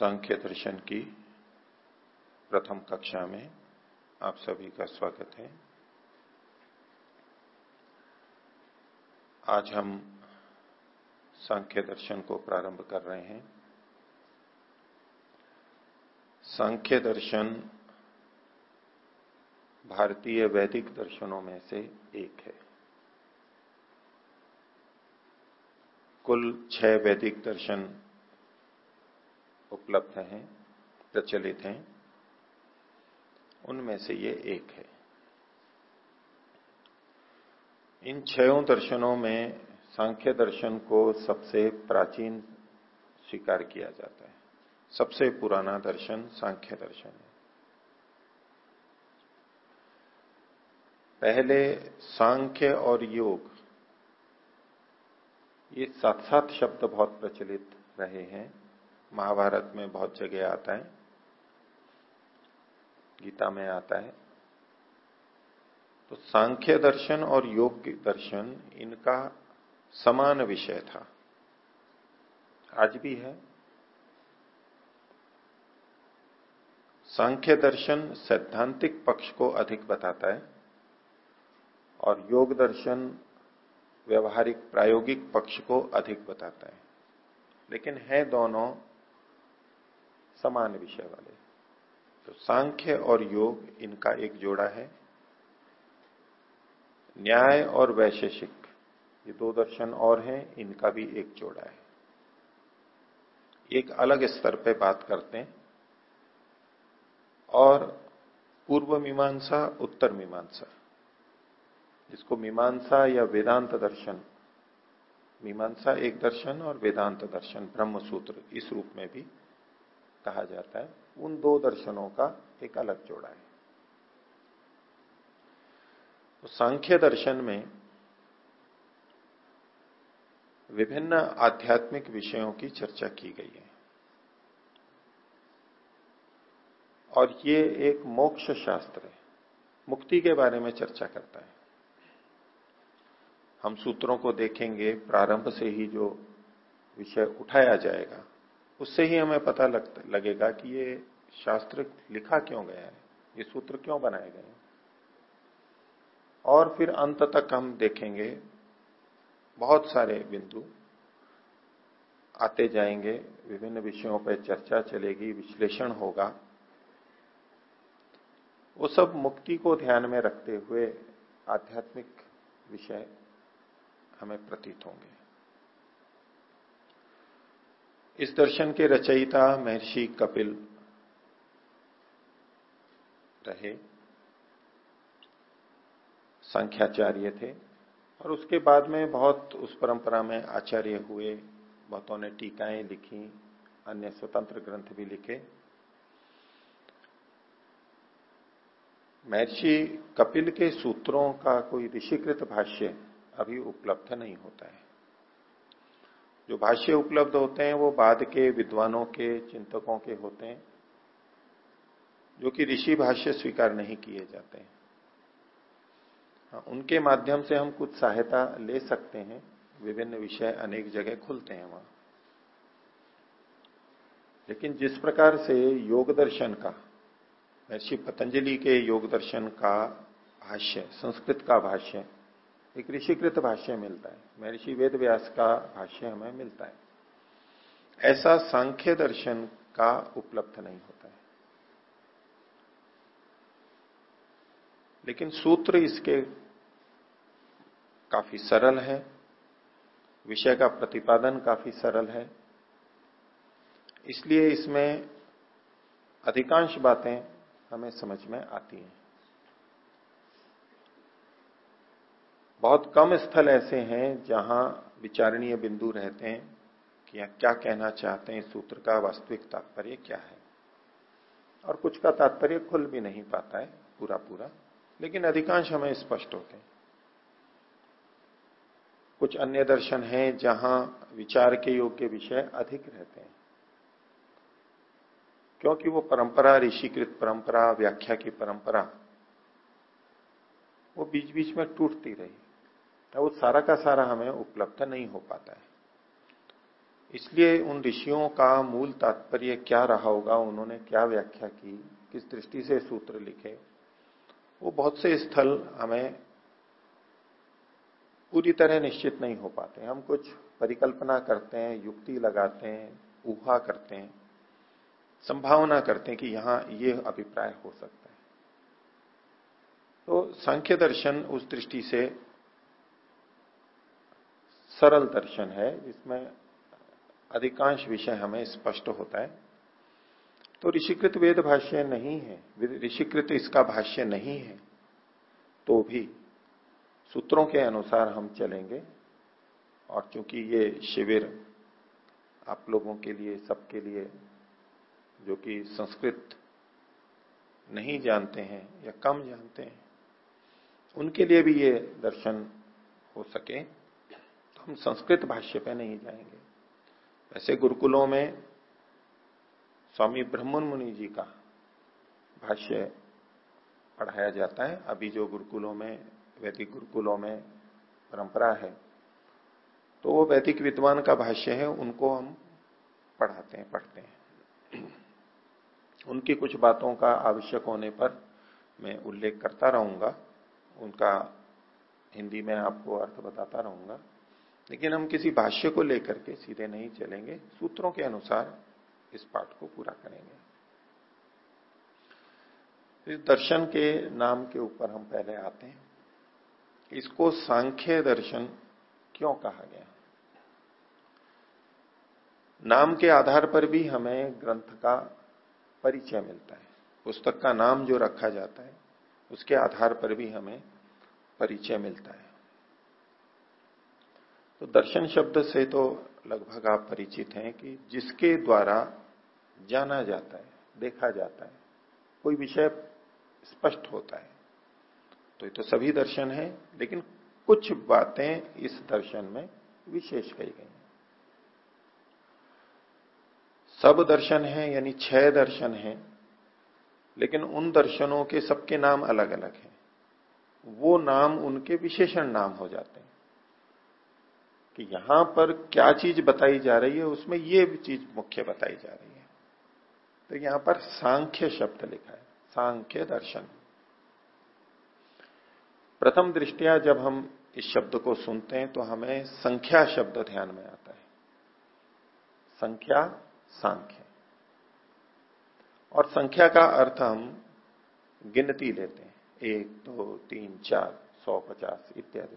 सांख्य दर्शन की प्रथम कक्षा में आप सभी का स्वागत है। आज हम सांख्य दर्शन को प्रारंभ कर रहे हैं। सांख्य दर्शन भारतीय वैदिक दर्शनों में से एक है। कुल छह वैदिक दर्शन उपलब्ध हैं, प्रचलित हैं, उनमें से ये एक है। इन छयों दर्शनों में सांख्य दर्शन को सबसे प्राचीन स्वीकार किया जाता है। सबसे पुराना दर्शन सांख्य दर्शन है। पहले सांख्य और योग, ये साथ साथ शब्द बहुत प्रचलित रहे हैं। महाभारत में बहुत जगह आता है। गीता में आता है। तो सांख्य दर्शन और योग दर्शन इनका समान विषय था। आज भी है। सांख्य दर्शन सैद्धांतिक पक्ष को अधिक बताता है और योग दर्शन व्यवहारिक प्रायोगिक पक्ष को अधिक बताता है। लेकिन है दोनों समान विषय वाले। तो सांख्य और योग इनका एक जोड़ा है। न्याय और वैशेषिक, ये दो दर्शन और हैं, इनका भी एक जोड़ा है। एक अलग स्तर पे बात करते हैं। और पूर्व मीमांसा, उत्तर मीमांसा। जिसको मीमांसा या वेदांत दर्शन, मीमांसा एक दर्शन और वेदांत दर्शन ब्रह्म सूत्र इस रूप में भी कहा जाता है, उन दो दर्शनों का एक अलग जोड़ा है। तो सांख्य दर्शन में विभिन्न आध्यात्मिक विषयों की चर्चा की गई है। और ये एक मोक्ष शास्त्र है। मुक्ति के बारे में चर्चा करता है। हम सूत्रों को देखेंगे, प्रारंभ से ही जो विषय उठाया जाएगा उससे ही हमें पता लग, लगेगा कि ये शास्त्र लिखा क्यों गया है? ये सूत्र क्यों बनाए गए हैं? और फिर अंत तक हम देखेंगे बहुत सारे बिंदु आते जाएँगे विभिन्न विषयों पर चर्चा चलेगी विश्लेषण होगा। वो सब मुक्ति को ध्यान में रखते हुए आध्यात्मिक विषय हमें प्रतीत होंगे। इस दर्शन के रचयिता महर्षि कपिल रहे। संख्याचार्य थे और उसके बाद में बहुत उस परंपरा में आचार्य हुए, बहुतों ने टीकाएँ लिखी, अन्य स्वतंत्र ग्रंथ भी लिखे। महर्षि कपिल के सूत्रों का कोई ऋषिकृत भाष्य अभी उपलब्ध नहीं होता है। जो भाष्य उपलब्ध होते हैं वो बाद के विद्वानों के चिंतकों के होते हैं जो कि ऋषि भाष्य स्वीकार नहीं किए जाते हैं। हाँ, उनके माध्यम से हम कुछ सहायता ले सकते हैं विभिन्न विषय अनेक जगह खुलते हैं वहाँ। लेकिन जिस प्रकार से योग दर्शन का महर्षि पतंजलि के योग दर्शन का भाष्य संस्कृत का भाष्य एक ऋषिकृत भाष्य मिलता है। महर्षि वेद व्यास का भाष्य हमें मिलता है। ऐसा सांख्य दर्शन का उपलब्ध नहीं होता है। लेकिन सूत्र इसके काफ़ी सरल है। विषय का प्रतिपादन काफ़ी सरल है। इसलिए इसमें अधिकांश बातें हमें समझ में आती हैं। बहुत कम स्थल ऐसे हैं जहाँ विचारणीय बिंदु रहते हैं कि क्या कहना चाहते हैं सूत्र का वास्तविक तात्पर्य क्या है। और कुछ का तात्पर्य खुल भी नहीं पाता है पूरा पूरा लेकिन अधिकांश हमें स्पष्ट होते हैं। कुछ अन्य दर्शन हैं जहाँ विचार के योग्य विषय अधिक रहते हैं, क्योंकि वो परंपरा, ऋषिकृत परंपरा, व्याख्या की परंपरा, वो बीच बीच में टूटती रही। वो सारा का सारा हमें उपलब्ध नहीं हो पाता है। इसलिए उन ऋषियों का मूल तात्पर्य क्या रहा होगा, उन्होंने क्या व्याख्या की, किस दृष्टि से सूत्र लिखे, वो बहुत से स्थल हमें पूरी तरह निश्चित नहीं हो पाते हम कुछ परिकल्पना करते हैं, युक्ति लगाते हैं, ऊहा करते हैं, संभावना करते हैं कि यहाँ ये अभिप्राय हो सकता है। तो सांख्य दर्शन उस दृष्टि से सरल दर्शन है, जिसमें अधिकांश विषय हमें स्पष्ट होता है। तो ऋषिकृत वेद भाष्य नहीं है ऋषिकृत इसका भाष्य नहीं है तो भी सूत्रों के अनुसार हम चलेंगे। और चूँकि ये शिविर आप लोगों के लिए, सबके लिए, जो कि संस्कृत नहीं जानते हैं या कम जानते हैं, उनके लिए भी ये दर्शन हो सके। तो हम संस्कृत भाष्य पे नहीं जाएँगे। वैसे गुरुकुलों में स्वामी ब्रह्मन मुनि जी का भाष्य पढ़ाया जाता है। अभी जो गुरुकुलों में, वैदिक गुरुकुलों में परंपरा है तो वो वैदिक विद्वान का भाष्य है, उनको हम पढ़ाते हैं, पढ़ते हैं। उनकी कुछ बातों का आवश्यक होने पर मैं उल्लेख करता रहूँगा। उनका हिंदी में आपको अर्थ बताता रहूँगा। लेकिन हम किसी भाष्य को लेकर के सीधे नहीं चलेंगे। सूत्रों के अनुसार इस पाठ को पूरा करेंगे। इस दर्शन के नाम के ऊपर हम पहले आते हैं। इसको सांख्य दर्शन क्यों कहा गया? नाम के आधार पर भी हमें ग्रंथ का परिचय मिलता है। पुस्तक का नाम जो रखा जाता है, उसके आधार पर भी हमें परिचय मिलता है। तो दर्शन शब्द से तो लगभग आप परिचित हैं कि जिसके द्वारा जाना जाता है, देखा जाता है, कोई विषय स्पष्ट होता है। तो ये तो सभी दर्शन है, लेकिन कुछ बातें इस दर्शन में विशेष कही गई सब दर्शन है, यानी छह दर्शन हैं, लेकिन उन दर्शनों के सबके नाम अलग अलग हैं। वो नाम उनके विशेषण नाम हो जाते हैं। कि यहाँ पर क्या चीज़ बताई जा रही है, उसमें ये चीज़ मुख्य बताई जा रही है। तो यहाँ पर सांख्य शब्द लिखा है, सांख्य दर्शन। प्रथम दृष्टिया जब हम इस शब्द को सुनते हैं तो हमें संख्या शब्द ध्यान में आता है। संख्या, सांख्य। और संख्या का अर्थ हम गिनती लेते हैं। एक, दो, तीन, चार, सौ पचास इत्यादि।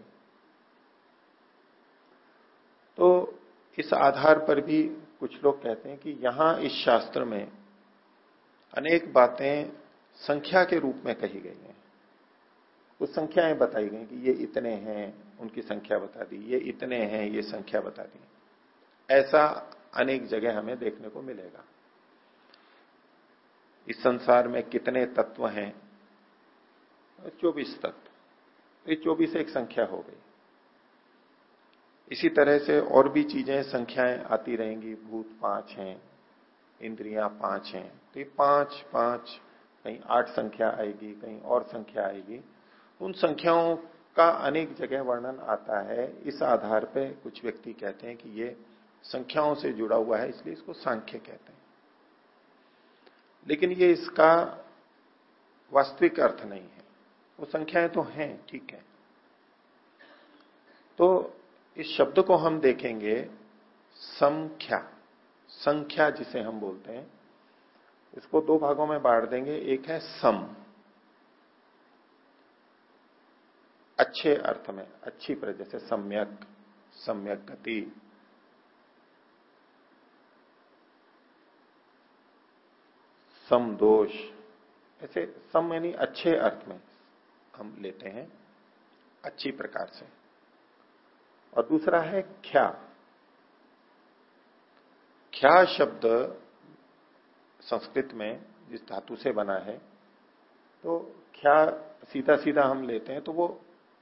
तो इस आधार पर भी कुछ लोग कहते हैं कि यहाँ इस शास्त्र में अनेक बातें संख्या के रूप में कही गई हैं। कुछ संख्याएँ बताई गई कि ये इतने हैं, उनकी संख्या बता दी, ये इतने हैं, ये संख्या बता दी। ऐसा अनेक जगह हमें देखने को मिलेगा। इस संसार में कितने तत्व हैं? चौबीस तत्व। ये चौबीस एक संख्या हो गई। इसी तरह से और भी चीज़ें, संख्याएँ आती रहेंगी। भूत पाँच हैं, इंद्रियाँ पाँच हैं। तो ये पाँच पाँच, कहीं आठ संख्या आएगी, कहीं और संख्या आएगी। उन संख्याओं का अनेक जगह वर्णन आता है। इस आधार पे कुछ व्यक्ति कहते हैं कि ये संख्याओं से जुड़ा हुआ है, इसलिए इसको सांख्य कहते हैं। लेकिन ये इसका वास्तविक अर्थ नहीं है। वो संख्याएँ तो हैं, ठीक है। तो इस शब्द को हम देखेंगे संख्या। संख्या जिसे हम बोलते हैं। इसको दो भागों में बांट देंगे। एक है सम। अच्छे अर्थ में, अच्छी पर जैसे सम्यक सम्यक गति। सम दोष। ऐसे सम यानी अच्छे अर्थ में हम लेते हैं। अच्छी प्रकार से। और दूसरा है ख्या। ख्या शब्द संस्कृत में जिस धातु से बना है तो ख्या सीधा सीधा हम लेते हैं तो वो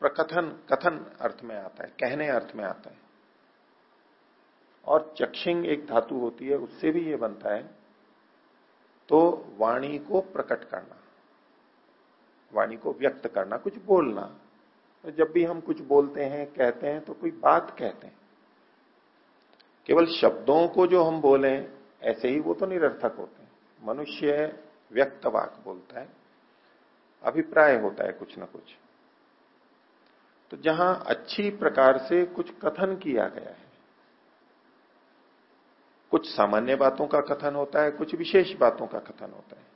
प्रकथन, कथन अर्थ में आता है, कहने अर्थ में आता है। और चक्षिंग एक धातु होती है, उससे भी ये बनता है। तो वाणी को प्रकट करना, वाणी को व्यक्त करना, कुछ बोलना। तो जब भी हम कुछ बोलते हैं, कहते हैं तो कोई बात कहते हैं। केवल शब्दों को जो हम बोले, ऐसे ही वो तो निरर्थक होते हैं। मनुष्य व्यक्त वाक बोलता है, अभिप्राय होता है कुछ ना कुछ। तो जहाँ अच्छी प्रकार से कुछ कथन किया गया है, कुछ सामान्य बातों का कथन होता है, कुछ विशेष बातों का कथन होता है।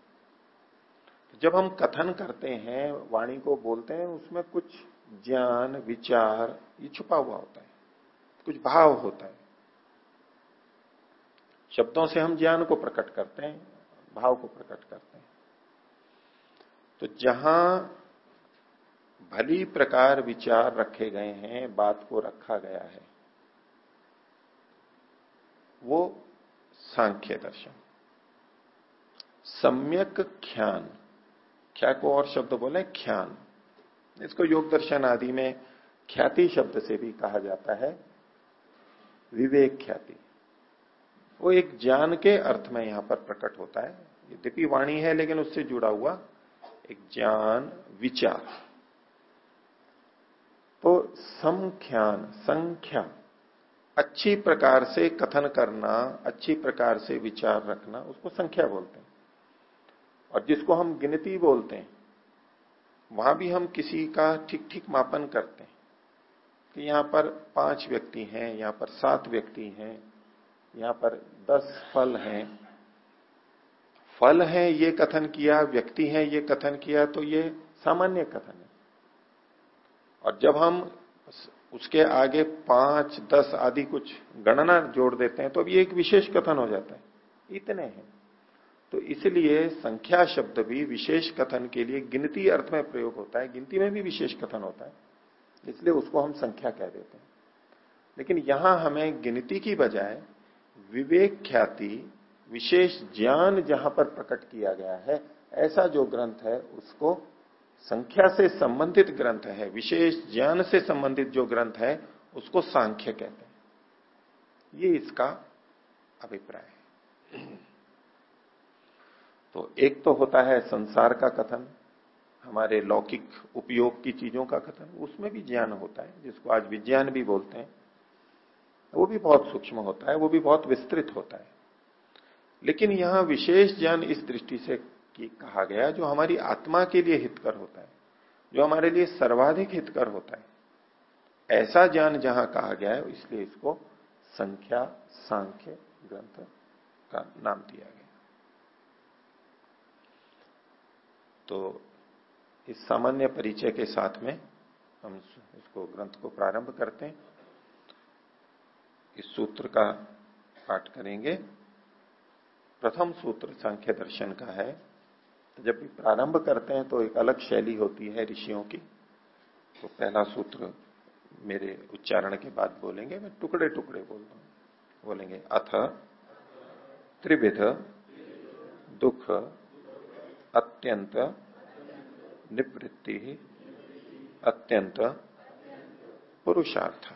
जब हम कथन करते हैं, वाणी को बोलते हैं, उसमें कुछ ज्ञान, विचार, ये छुपा हुआ होता है। कुछ भाव होता है। शब्दों से हम ज्ञान को प्रकट करते हैं, भाव को प्रकट करते हैं। तो जहाँ भली प्रकार विचार रखे गए हैं, बात को रखा गया है, वो सांख्य दर्शन। सम्यक ख्यान क्या को और शब्द बोले? ख्यान इसको योग दर्शन आदि में ख्याति शब्द से भी कहा जाता है, विवेक ख्याति। वो एक ज्ञान के अर्थ में यहाँ पर प्रकट होता है। यद्यपि वाणी है, लेकिन उससे जुड़ा हुआ एक ज्ञान विचार। तो समख्यान संख्या, अच्छी प्रकार से कथन करना, अच्छी प्रकार से विचार रखना, उसको संख्या बोलते हैं। और जिसको हम गिनती बोलते हैं वहाँ भी हम किसी का ठीक ठीक मापन करते हैं कि यहाँ पर पाँच व्यक्ति हैं, यहाँ पर सात व्यक्ति हैं, यहाँ पर दस फल हैं। फल है, ये कथन किया, व्यक्ति है, ये कथन किया तो ये सामान्य कथन है। और जब हम उसके आगे पाँच, दस आदि कुछ गणना जोड़ देते हैं तो अब ये एक विशेष कथन हो जाता है। इतने हैं। तो इसलिए संख्या शब्द भी विशेष कथन के लिए गिनती अर्थ में प्रयोग होता है, गिनती में भी विशेष कथन होता है, इसलिए उसको हम संख्या कह देते हैं। लेकिन यहाँ हमें गिनती की बजाय विवेक ख्याति, विशेष ज्ञान जहाँ पर प्रकट किया गया है, ऐसा जो ग्रंथ है उसको संख्या से संबंधित ग्रंथ है, विशेष ज्ञान से संबंधित जो ग्रंथ है उसको सांख्य कहते हैं। ये इसका अभिप्राय है। तो एक तो होता है संसार का कथन, हमारे लौकिक उपयोग की चीज़ों का कथन, उसमें भी ज्ञान होता है, जिसको आज विज्ञान भी बोलते हैं, वो भी बहुत सूक्ष्म होता है, वो भी बहुत विस्तृत होता है। लेकिन यहाँ विशेष ज्ञान इस दृष्टि से कहा गया जो हमारी आत्मा के लिए हितकर होता है, जो हमारे लिए सर्वाधिक हितकर होता है। ऐसा ज्ञान जहाँ कहा गया है, इसलिए इसको संख्या सांख्य ग्रंथ का नाम दिया गया तो इस सामान्य परिचय के साथ में हम इसको ग्रंथ को प्रारंभ करते हैं। इस सूत्र का पाठ करेंगे। प्रथम सूत्र सांख्य दर्शन का है। जब भी प्रारंभ करते हैं तो एक अलग शैली होती है ऋषियों की। तो पहला सूत्र मेरे उच्चारण के बाद बोलेंगे, मैं टुकड़े टुकड़े बोलता हूँ। बोलेंगे, अथ, त्रिविध, दुख अत्यंत निवृत्ति, अत्यंत पुरुषार्थ।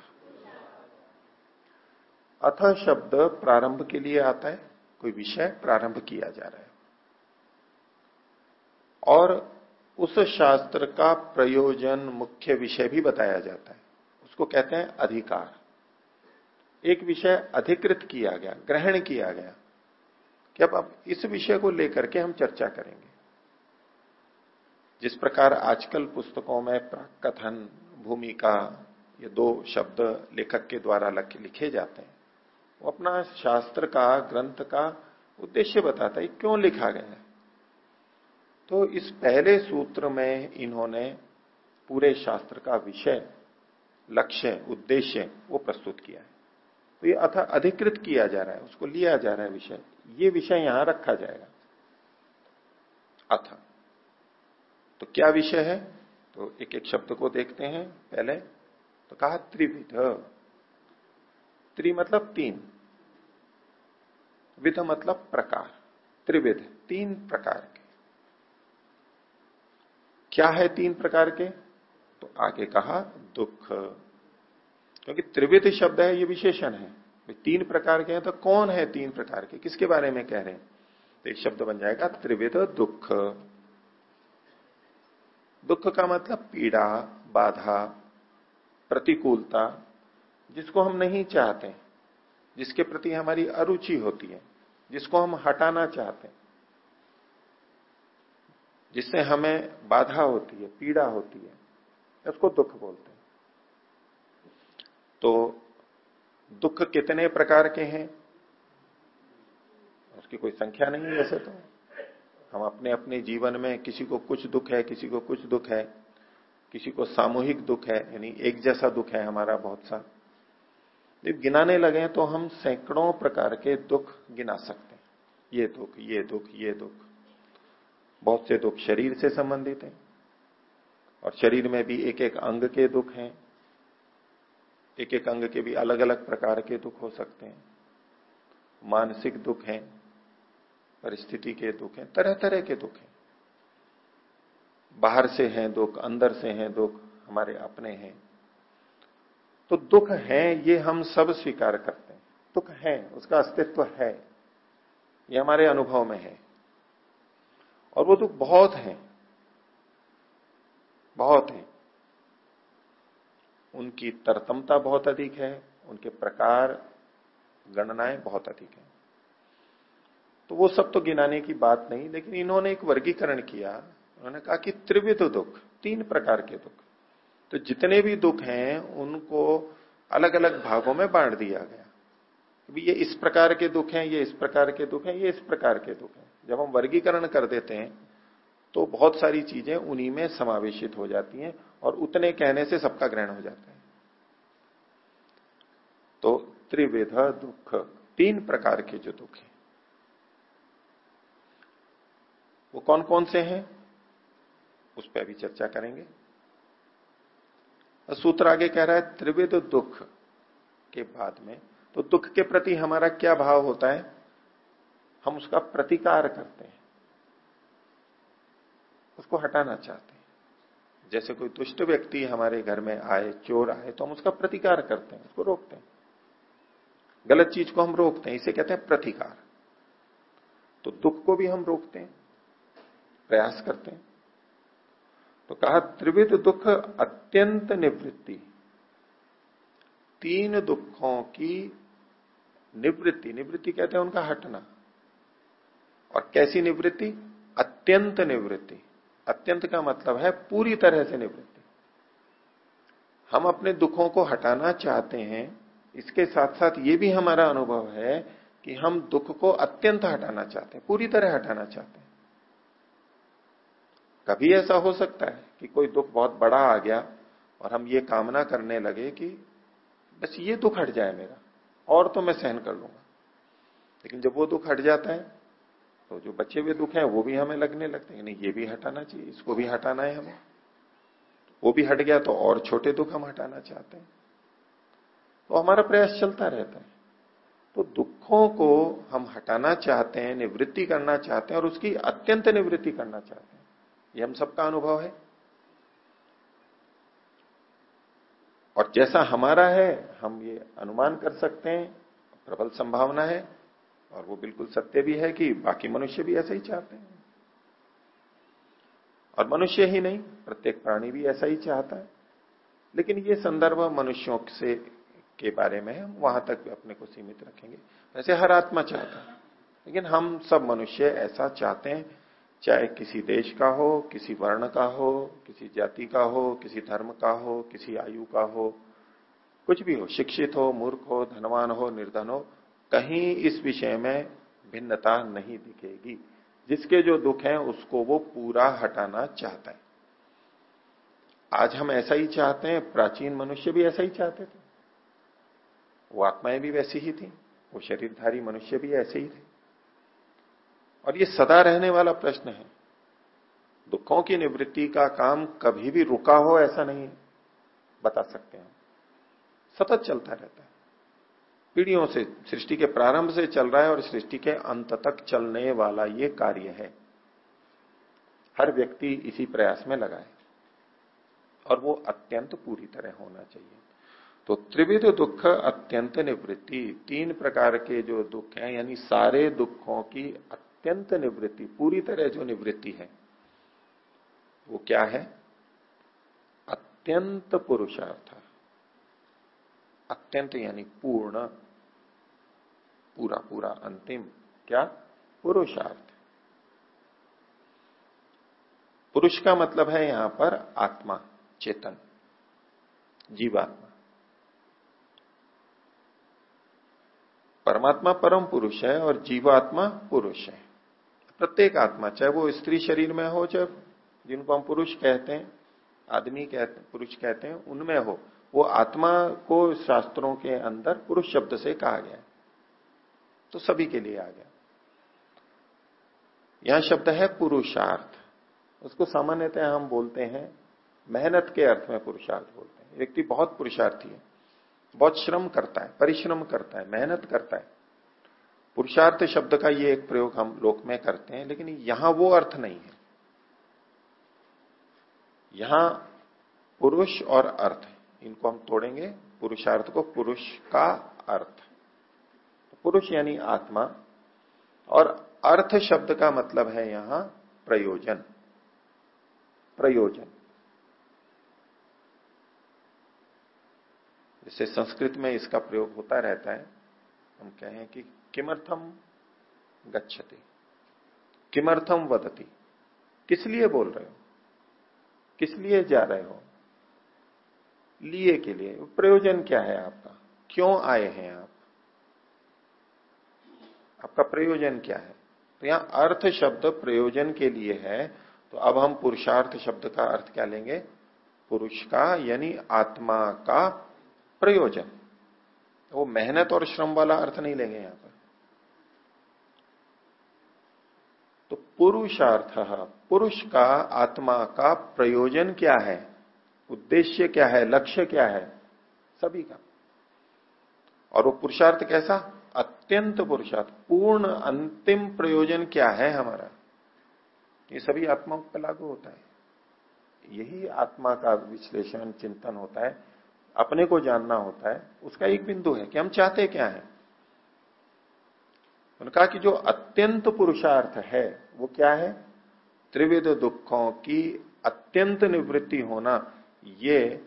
अथ शब्द प्रारंभ के लिए आता है, कोई विषय प्रारंभ किया जा रहा है। और उस शास्त्र का प्रयोजन मुख्य विषय भी बताया जाता है। उसको कहते हैं अधिकार। एक विषय अधिकृत किया गया, ग्रहण किया गया कि अब अब इस विषय को लेकर के हम चर्चा करेंगे। जिस प्रकार आजकल पुस्तकों में कथन भूमिका, ये दो शब्द लेखक के द्वारा लिखे जाते हैं, वो अपना शास्त्र का, ग्रंथ का उद्देश्य बताता है क्यों लिखा गया है? तो इस पहले सूत्र में इन्होंने पूरे शास्त्र का विषय, लक्ष्य, उद्देश्य वो प्रस्तुत किया है। तो ये अथा, अधिकृत किया जा रहा है, उसको लिया जा रहा है विषय, ये विषय यहाँ रखा जाएगा। अथ। तो क्या विषय है? तो एक एक शब्द को देखते हैं पहले। तो कहा त्रिविध। त्रि मतलब तीन। विध मतलब प्रकार। त्रिविध, तीन प्रकार के। क्या है तीन प्रकार के? तो आगे कहा दुख। क्योंकि त्रिविध शब्द है, ये विशेषण है। तीन प्रकार के हैं तो कौन है तीन प्रकार के? किसके बारे में कह रहे हैं? तो एक शब्द बन जाएगा त्रिविध दुख। दुख का मतलब पीड़ा, बाधा, प्रतिकूलता, जिसको हम नहीं चाहते, जिसके प्रति हमारी अरुचि होती है, जिसको हम हटाना चाहते हैं, जिससे हमें बाधा होती है, पीड़ा होती है, उसको दुख बोलते हैं। तो दुख कितने प्रकार के हैं? उसकी कोई संख्या नहीं है वैसे तो। हम अपने अपने जीवन में किसी को कुछ दुख है, किसी को कुछ दुख है, किसी को सामूहिक दुख है, यानी एक जैसा दुख है हमारा बहुत सा। जब गिनाने लगे तो हम सैकड़ों प्रकार के दुख गिना सकते हैं। ये दुख ये दुख ये दुख। बहुत से दुख शरीर से संबंधित हैं और शरीर में भी एक एक अंग के दुख हैं। एक एक अंग के भी अलग अलग प्रकार के दुख हो सकते हैं। मानसिक दुख हैं। परिस्थिति के दुख हैं तरह तरह के दुख हैं। बाहर से हैं दुख, अंदर से हैं दुख, हमारे अपने हैं। तो दुख है, ये हम सब स्वीकार करते हैं। दुख है, उसका अस्तित्व है। ये हमारे अनुभव में है। और वो दुख बहुत है। बहुत है। उनकी तरतमता बहुत अधिक है, उनके प्रकार, गणनाएँ बहुत अधिक है। तो वो सब तो गिनाने की बात नहीं, लेकिन इन्होंने एक वर्गीकरण किया। उन्होंने कहा कि त्रिविध दुख, तीन प्रकार के दुख। तो जितने भी दुख हैं, उनको अलग अलग भागों में बांट दिया गया। ये इस प्रकार के दुख हैं, ये इस प्रकार के दुख हैं, ये इस प्रकार के दुख हैं। जब हम वर्गीकरण कर देते हैं तो बहुत सारी चीज़ें उन्हीं में समावेशित हो जाती हैं और उतने कहने से सबका ग्रहण हो जाता है। तो त्रिविध दुख, तीन प्रकार के जो दुख हैं। वो कौन कौन से हैं? उस पर भी चर्चा करेंगे। सूत्र आगे कह रहा है, त्रिविध दुख के बाद में तो दुख के प्रति हमारा क्या भाव होता है? हम उसका प्रतिकार करते हैं। उसको हटाना चाहते हैं। जैसे कोई दुष्ट व्यक्ति हमारे घर में आए, चोर आए तो हम उसका प्रतिकार करते हैं, उसको रोकते हैं। गलत चीज़ को हम रोकते हैं, इसे कहते हैं प्रतिकार। तो दुख को भी हम रोकते हैं। प्रयास करते हैं। तो कहा, त्रिविध दुख अत्यंत निवृत्ति। तीन दुखों की निवृत्ति। निवृत्ति कहते हैं उनका हटना। और कैसी निवृत्ति? अत्यंत निवृत्ति। अत्यंत का मतलब है पूरी तरह से निवृत्ति। हम अपने दुखों को हटाना चाहते हैं। इसके साथ साथ ये भी हमारा अनुभव है कि हम दुख को अत्यंत हटाना चाहते हैं, पूरी तरह हटाना चाहते हैं। कभी ऐसा हो सकता है कि कोई दुख बहुत बड़ा आ गया और हम ये कामना करने लगे कि बस ये दुख हट जाए मेरा, और तो मैं सहन कर लूँगा। लेकिन जब वो दुख हट जाता है तो जो बच्चे हुए दुख है, वो भी हमें लगने लगते हैं। नहीं, ये भी हटाना चाहिए, इसको भी हटाना है हमें। वो भी हट गया तो और छोटे दुख हम हटाना चाहते हैं। तो हमारा प्रयास चलता रहता है। तो दुखों को हम हटाना चाहते हैं, निवृत्ति करना चाहते हैं और उसकी अत्यंत निवृत्ति करना चाहते हैं। ये हम सबका अनुभव है। और जैसा हमारा है, हम ये अनुमान कर सकते हैं, प्रबल संभावना है, और वो बिल्कुल सत्य भी है कि बाकी मनुष्य भी ऐसा ही चाहते हैं। और मनुष्य ही नहीं, प्रत्येक प्राणी भी ऐसा ही चाहता है। लेकिन ये संदर्भ मनुष्यों से के बारे में हम वहाँ तक भी अपने को सीमित रखेंगे। वैसे हर आत्मा चाहता है, लेकिन हम सब मनुष्य ऐसा चाहते हैं चाहे किसी देश का हो, किसी वर्ण का हो, किसी जाति का हो, किसी धर्म का हो, किसी आयु का हो, कुछ भी हो, शिक्षित हो, मूर्ख हो, धनवान हो, निर्धन हो, कहीं इस विषय में भिन्नता नहीं दिखेगी। जिसके जो दुख है, उसको वो पूरा हटाना चाहता है। आज हम ऐसा ही चाहते हैं, प्राचीन मनुष्य भी ऐसा ही चाहते थे। वो आत्माएँ भी वैसी ही थी, वो शरीरधारी मनुष्य भी ऐसे ही थे। और ये सदा रहने वाला प्रश्न है। दुखों की निवृत्ति का काम कभी भी रुका हो ऐसा नहीं बता सकते हैं। सतत चलता रहता है। पीढ़ियों से, सृष्टि के प्रारंभ से चल रहा है और सृष्टि के अंत तक चलने वाला ये कार्य है। हर व्यक्ति इसी प्रयास में लगा है और वो अत्यंत पूरी तरह होना चाहिए। तो त्रिविध दुख, अत्यंत निवृत्ति, तीन प्रकार के जो दुख हैं, यानी सारे दुखों की अत्यंत निवृत्ति, पूरी तरह जो निवृत्ति है, वो क्या है? अत्यंत पुरुषार्थ। अत्यंत यानी पूर्ण, पूरा पूरा, अंतिम, क्या? पुरुषार्थ। पुरुष का मतलब है यहाँ पर आत्मा, चेतन, जीवात्मा। परमात्मा परम पुरुष है और जीवात्मा पुरुष है। प्रत्येक आत्मा, चाहे वो स्त्री शरीर में हो, चाहे जिनको हम पुरुष कहते हैं, आदमी कहते पुरुष कहते हैं, उनमें हो। वो आत्मा को शास्त्रों के अंदर पुरुष शब्द से कहा गया तो सभी के लिए आ गया। यह शब्द है पुरुषार्थ। उसको सामान्यतः हम बोलते हैं, मेहनत के अर्थ में पुरुषार्थ बोलते हैं। व्यक्ति बहुत पुरुषार्थी है, बहुत श्रम करता है, परिश्रम करता है, मेहनत करता है। पुरुषार्थ शब्द का ये एक प्रयोग हम लोक में करते हैं, लेकिन यहाँ वो अर्थ नहीं है। यहाँ पुरुष और अर्थ इनको हम तोड़ेंगे, पुरुषार्थ को पुरुष का अर्थ। पुरुष यानी आत्मा, और अर्थ शब्द का मतलब है यहाँ प्रयोजन। प्रयोजन। जैसे संस्कृत में इसका प्रयोग होता रहता है, हम कहें कि किमर्थम गच्छति? किमर्थम वदती? किस लिए बोल रहे हो? किस लिए जा रहे हो? लिए के लिए। प्रयोजन क्या है आपका? क्यों आए हैं आप? आपका प्रयोजन क्या है? तो यहाँ अर्थ शब्द प्रयोजन के लिए है तो अब हम पुरुषार्थ शब्द का अर्थ क्या लेंगे? पुरुष का, यानी आत्मा का प्रयोजन। वो मेहनत और श्रम वाला अर्थ नहीं लेंगे यहाँ पर तो पुरुषार्थ, पुरुष का आत्मा का प्रयोजन क्या है? उद्देश्य क्या है? लक्ष्य क्या है? सभी का। और वो पुरुषार्थ कैसा? अत्यंत पुरुषार्थ। पूर्ण अंतिम प्रयोजन क्या है हमारा? ये सभी आत्माओं पर लागू होता है। यही आत्मा का विश्लेषण, चिंतन होता है। अपने को जानना होता है। उसका एक बिंदु है कि हम चाहते क्या है? उन्होंने कहा कि जो अत्यंत पुरुषार्थ है, वो क्या है? त्रिविध दुखों की अत्यंत निवृत्ति होना, ये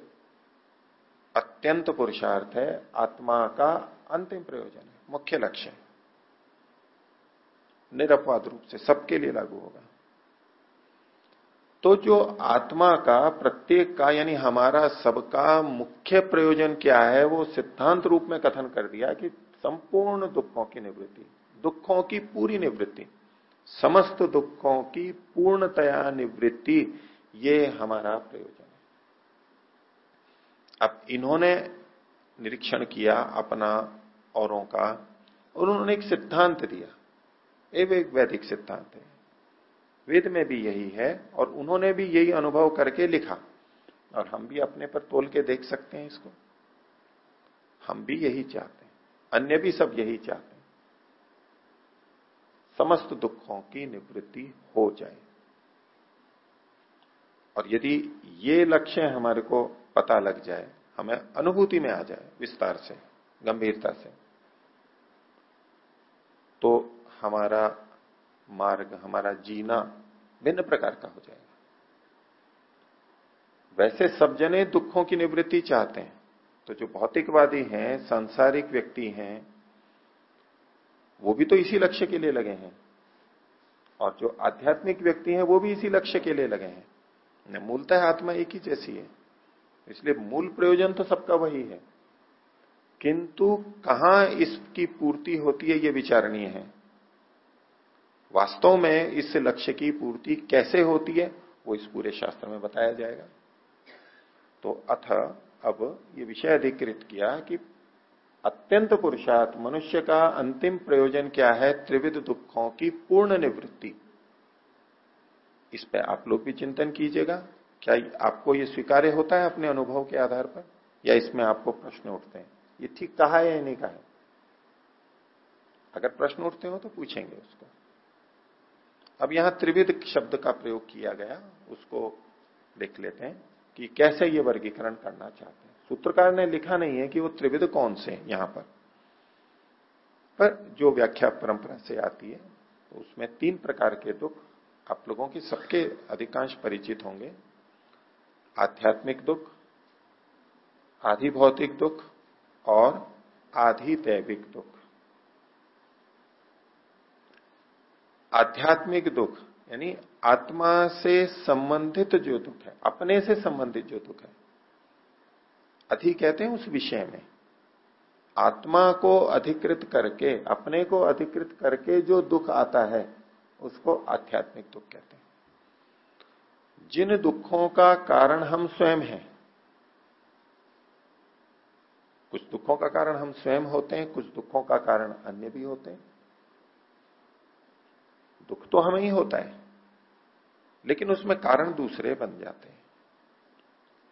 अत्यंत पुरुषार्थ है। आत्मा का अंतिम प्रयोजन है, मुख्य लक्ष्य है। निरपवाद रूप से सबके लिए लागू होगा। तो जो आत्मा का, प्रत्येक का, यानी हमारा सबका मुख्य प्रयोजन क्या है, वो सिद्धांत रूप में कथन कर दिया कि संपूर्ण दुखों की निवृत्ति। दुखों की पूरी निवृत्ति, समस्त दुखों की पूर्णतया निवृत्ति, ये हमारा प्रयोजन है। अब इन्होंने निरीक्षण किया अपना औरों का, और उन्होंने एक सिद्धांत दिया। एक वैदिक सिद्धांत है। वेद में भी यही है, और उन्होंने भी यही अनुभव करके लिखा। और हम भी अपने पर तोल के देख सकते हैं इसको। हम भी यही चाहते हैं। अन्य भी सब यही चाहते हैं। समस्त दुखों की निवृत्ति हो जाए। और यदि ये लक्ष्य हमारे को पता लग जाए, हमें अनुभूति में आ जाए विस्तार से, गंभीरता से तो हमारा मार्ग, हमारा जीना भिन्न प्रकार का हो जाएगा। वैसे सब जने दुखों की निवृत्ति चाहते हैं तो जो भौतिकवादी हैं, सांसारिक व्यक्ति हैं वो भी तो इसी लक्ष्य के लिए लगे हैं। और जो आध्यात्मिक व्यक्ति हैं, वो भी इसी लक्ष्य के लिए लगे हैं। मूलतः आत्मा एक ही जैसी है। इसलिए मूल प्रयोजन तो सबका वही है। किंतु कहाँ इसकी पूर्ति होती है, ये विचारणीय है। वास्तव में इस लक्ष्य की पूर्ति कैसे होती है, वो इस पूरे शास्त्र में बताया जाएगा। तो अथ अब ये विषय अधिकृत किया कि अत्यंत पुरुषार्थ, मनुष्य का अंतिम प्रयोजन क्या है? त्रिविध दुखों की पूर्ण निवृत्ति। इस पर आप लोग भी चिंतन कीजिएगा। क्या आपको ये स्वीकार्य होता है अपने अनुभव के आधार पर? या इसमें आपको प्रश्न उठते हैं? ये ठीक कहा है या नहीं कहा है? अगर प्रश्न उठते हो तो पूछेंगे उसको। अब यहाँ त्रिविध शब्द का प्रयोग किया गया, उसको देख लेते हैं कि कैसे ये वर्गीकरण करना चाहते हैं। सूत्रकार ने लिखा नहीं है कि वो त्रिविध कौन से यहाँ पर। पर जो व्याख्या परंपरा से आती है तो उसमें तीन प्रकार के दुख आप लोगों की सबके अधिकांश परिचित होंगे। आध्यात्मिक दुख आधि भौतिक दुख और आधि दैविक दुख। आध्यात्मिक दुख, यानी आत्मा से संबंधित जो दुख है, अपने से संबंधित जो दुख है अधि कहते हैं उस विषय में। आत्मा को अधिकृत करके, अपने को अधिकृत करके जो दुख आता है, उसको आध्यात्मिक दुख कहते हैं। जिन दुखों का कारण हम स्वयं हैं, कुछ दुखों का कारण हम स्वयं होते हैं, कुछ दुखों का कारण अन्य भी होते हैं। दुख तो हमें ही होता है, लेकिन उसमें कारण दूसरे बन जाते हैं।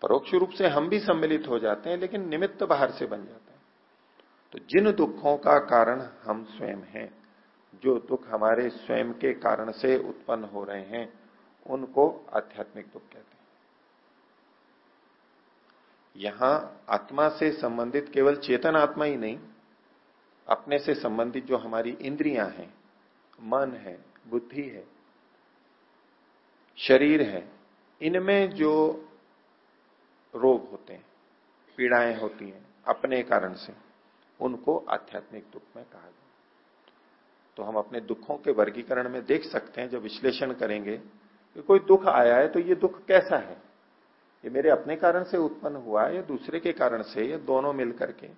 परोक्ष रूप से हम भी सम्मिलित हो जाते हैं, लेकिन निमित्त बाहर से बन जाता है। तो जिन दुखों का कारण हम स्वयं हैं, जो दुख हमारे स्वयं के कारण से उत्पन्न हो रहे हैं, उनको आध्यात्मिक दुख कहते हैं। यहाँ आत्मा से संबंधित केवल चेतन आत्मा ही नहीं, अपने से संबंधित जो हमारी इंद्रियाँ हैं, मन है, बुद्धि है, शरीर है, इनमें जो रोग होते हैं, पीड़ाएँ होती हैं, अपने कारण से, उनको आध्यात्मिक दुख में कहा गया। तो हम अपने दुखों के वर्गीकरण में देख सकते हैं, जब विश्लेषण करेंगे कि कोई दुख आया है तो ये दुख कैसा है? ये मेरे अपने कारण से उत्पन्न हुआ है या दूसरे के कारण से, या दोनों मिलकर के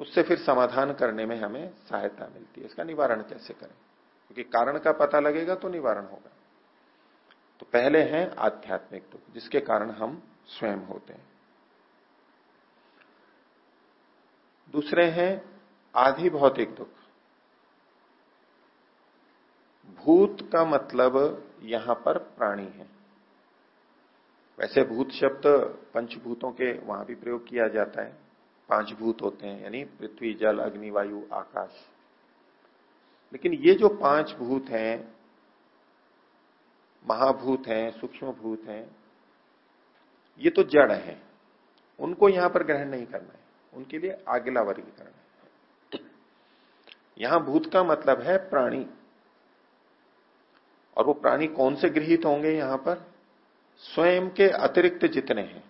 उससे फिर समाधान करने में हमें सहायता मिलती है। इसका निवारण कैसे करें? क्योंकि कारण का पता लगेगा तो निवारण होगा। तो पहले है आध्यात्मिक दुख, जिसके कारण हम स्वयं होते हैं। दूसरे हैं आधि भौतिक दुख। भूत का मतलब यहाँ पर प्राणी है। वैसे भूत शब्द पंचभूतों के वहाँ भी प्रयोग किया जाता है। पाँच भूत होते हैं, यानी पृथ्वी, जल, अग्नि, वायु, आकाश। लेकिन ये जो पाँच भूत हैं महाभूत हैं सूक्ष्म भूत हैं, ये तो जड़ है। उनको यहाँ पर ग्रहण नहीं करना है। उनके लिए आगला वर्गीकरण है। यहाँ भूत का मतलब है प्राणी। और वो प्राणी कौन से गृहित होंगे यहाँ पर? स्वयं के अतिरिक्त जितने हैं,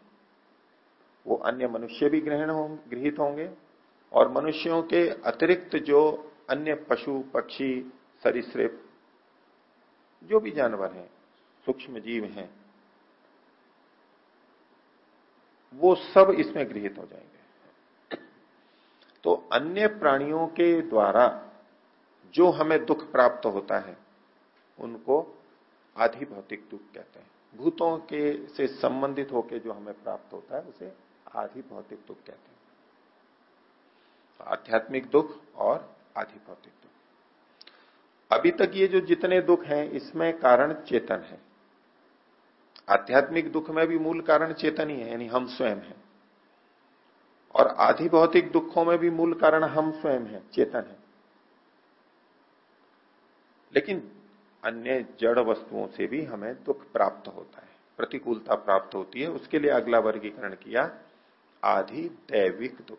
वो अन्य मनुष्य भी ग्रहण होंगे गृहित होंगे। और मनुष्यों के अतिरिक्त जो अन्य पशु, पक्षी सरिश्रिप जो भी जानवर हैं सूक्ष्म जीव हैं, वो सब इसमें गृहित हो जाएँगे। तो अन्य प्राणियों के द्वारा जो हमें दुख प्राप्त होता है, उनको आधि भौतिक दुख कहते हैं। भूतों के से संबंधित होकर जो हमें प्राप्त होता है, उसे आधि भौतिक दुख कहते हैं। आध्यात्मिक दुख और आधि भौतिक दुख। अभी तक ये जो जितने दुख हैं, इसमें कारण चेतन है। आध्यात्मिक दुख में भी मूल कारण चेतन ही है, यानी हम स्वयं हैं। और आधि भौतिक दुखों में भी मूल कारण हम स्वयं हैं, चेतन है। लेकिन अन्य जड़ वस्तुओं से भी हमें दुख प्राप्त होता है, प्रतिकूलता प्राप्त होती है। उसके लिए अगला वर्गीकरण किया, आधि दैविक दुख।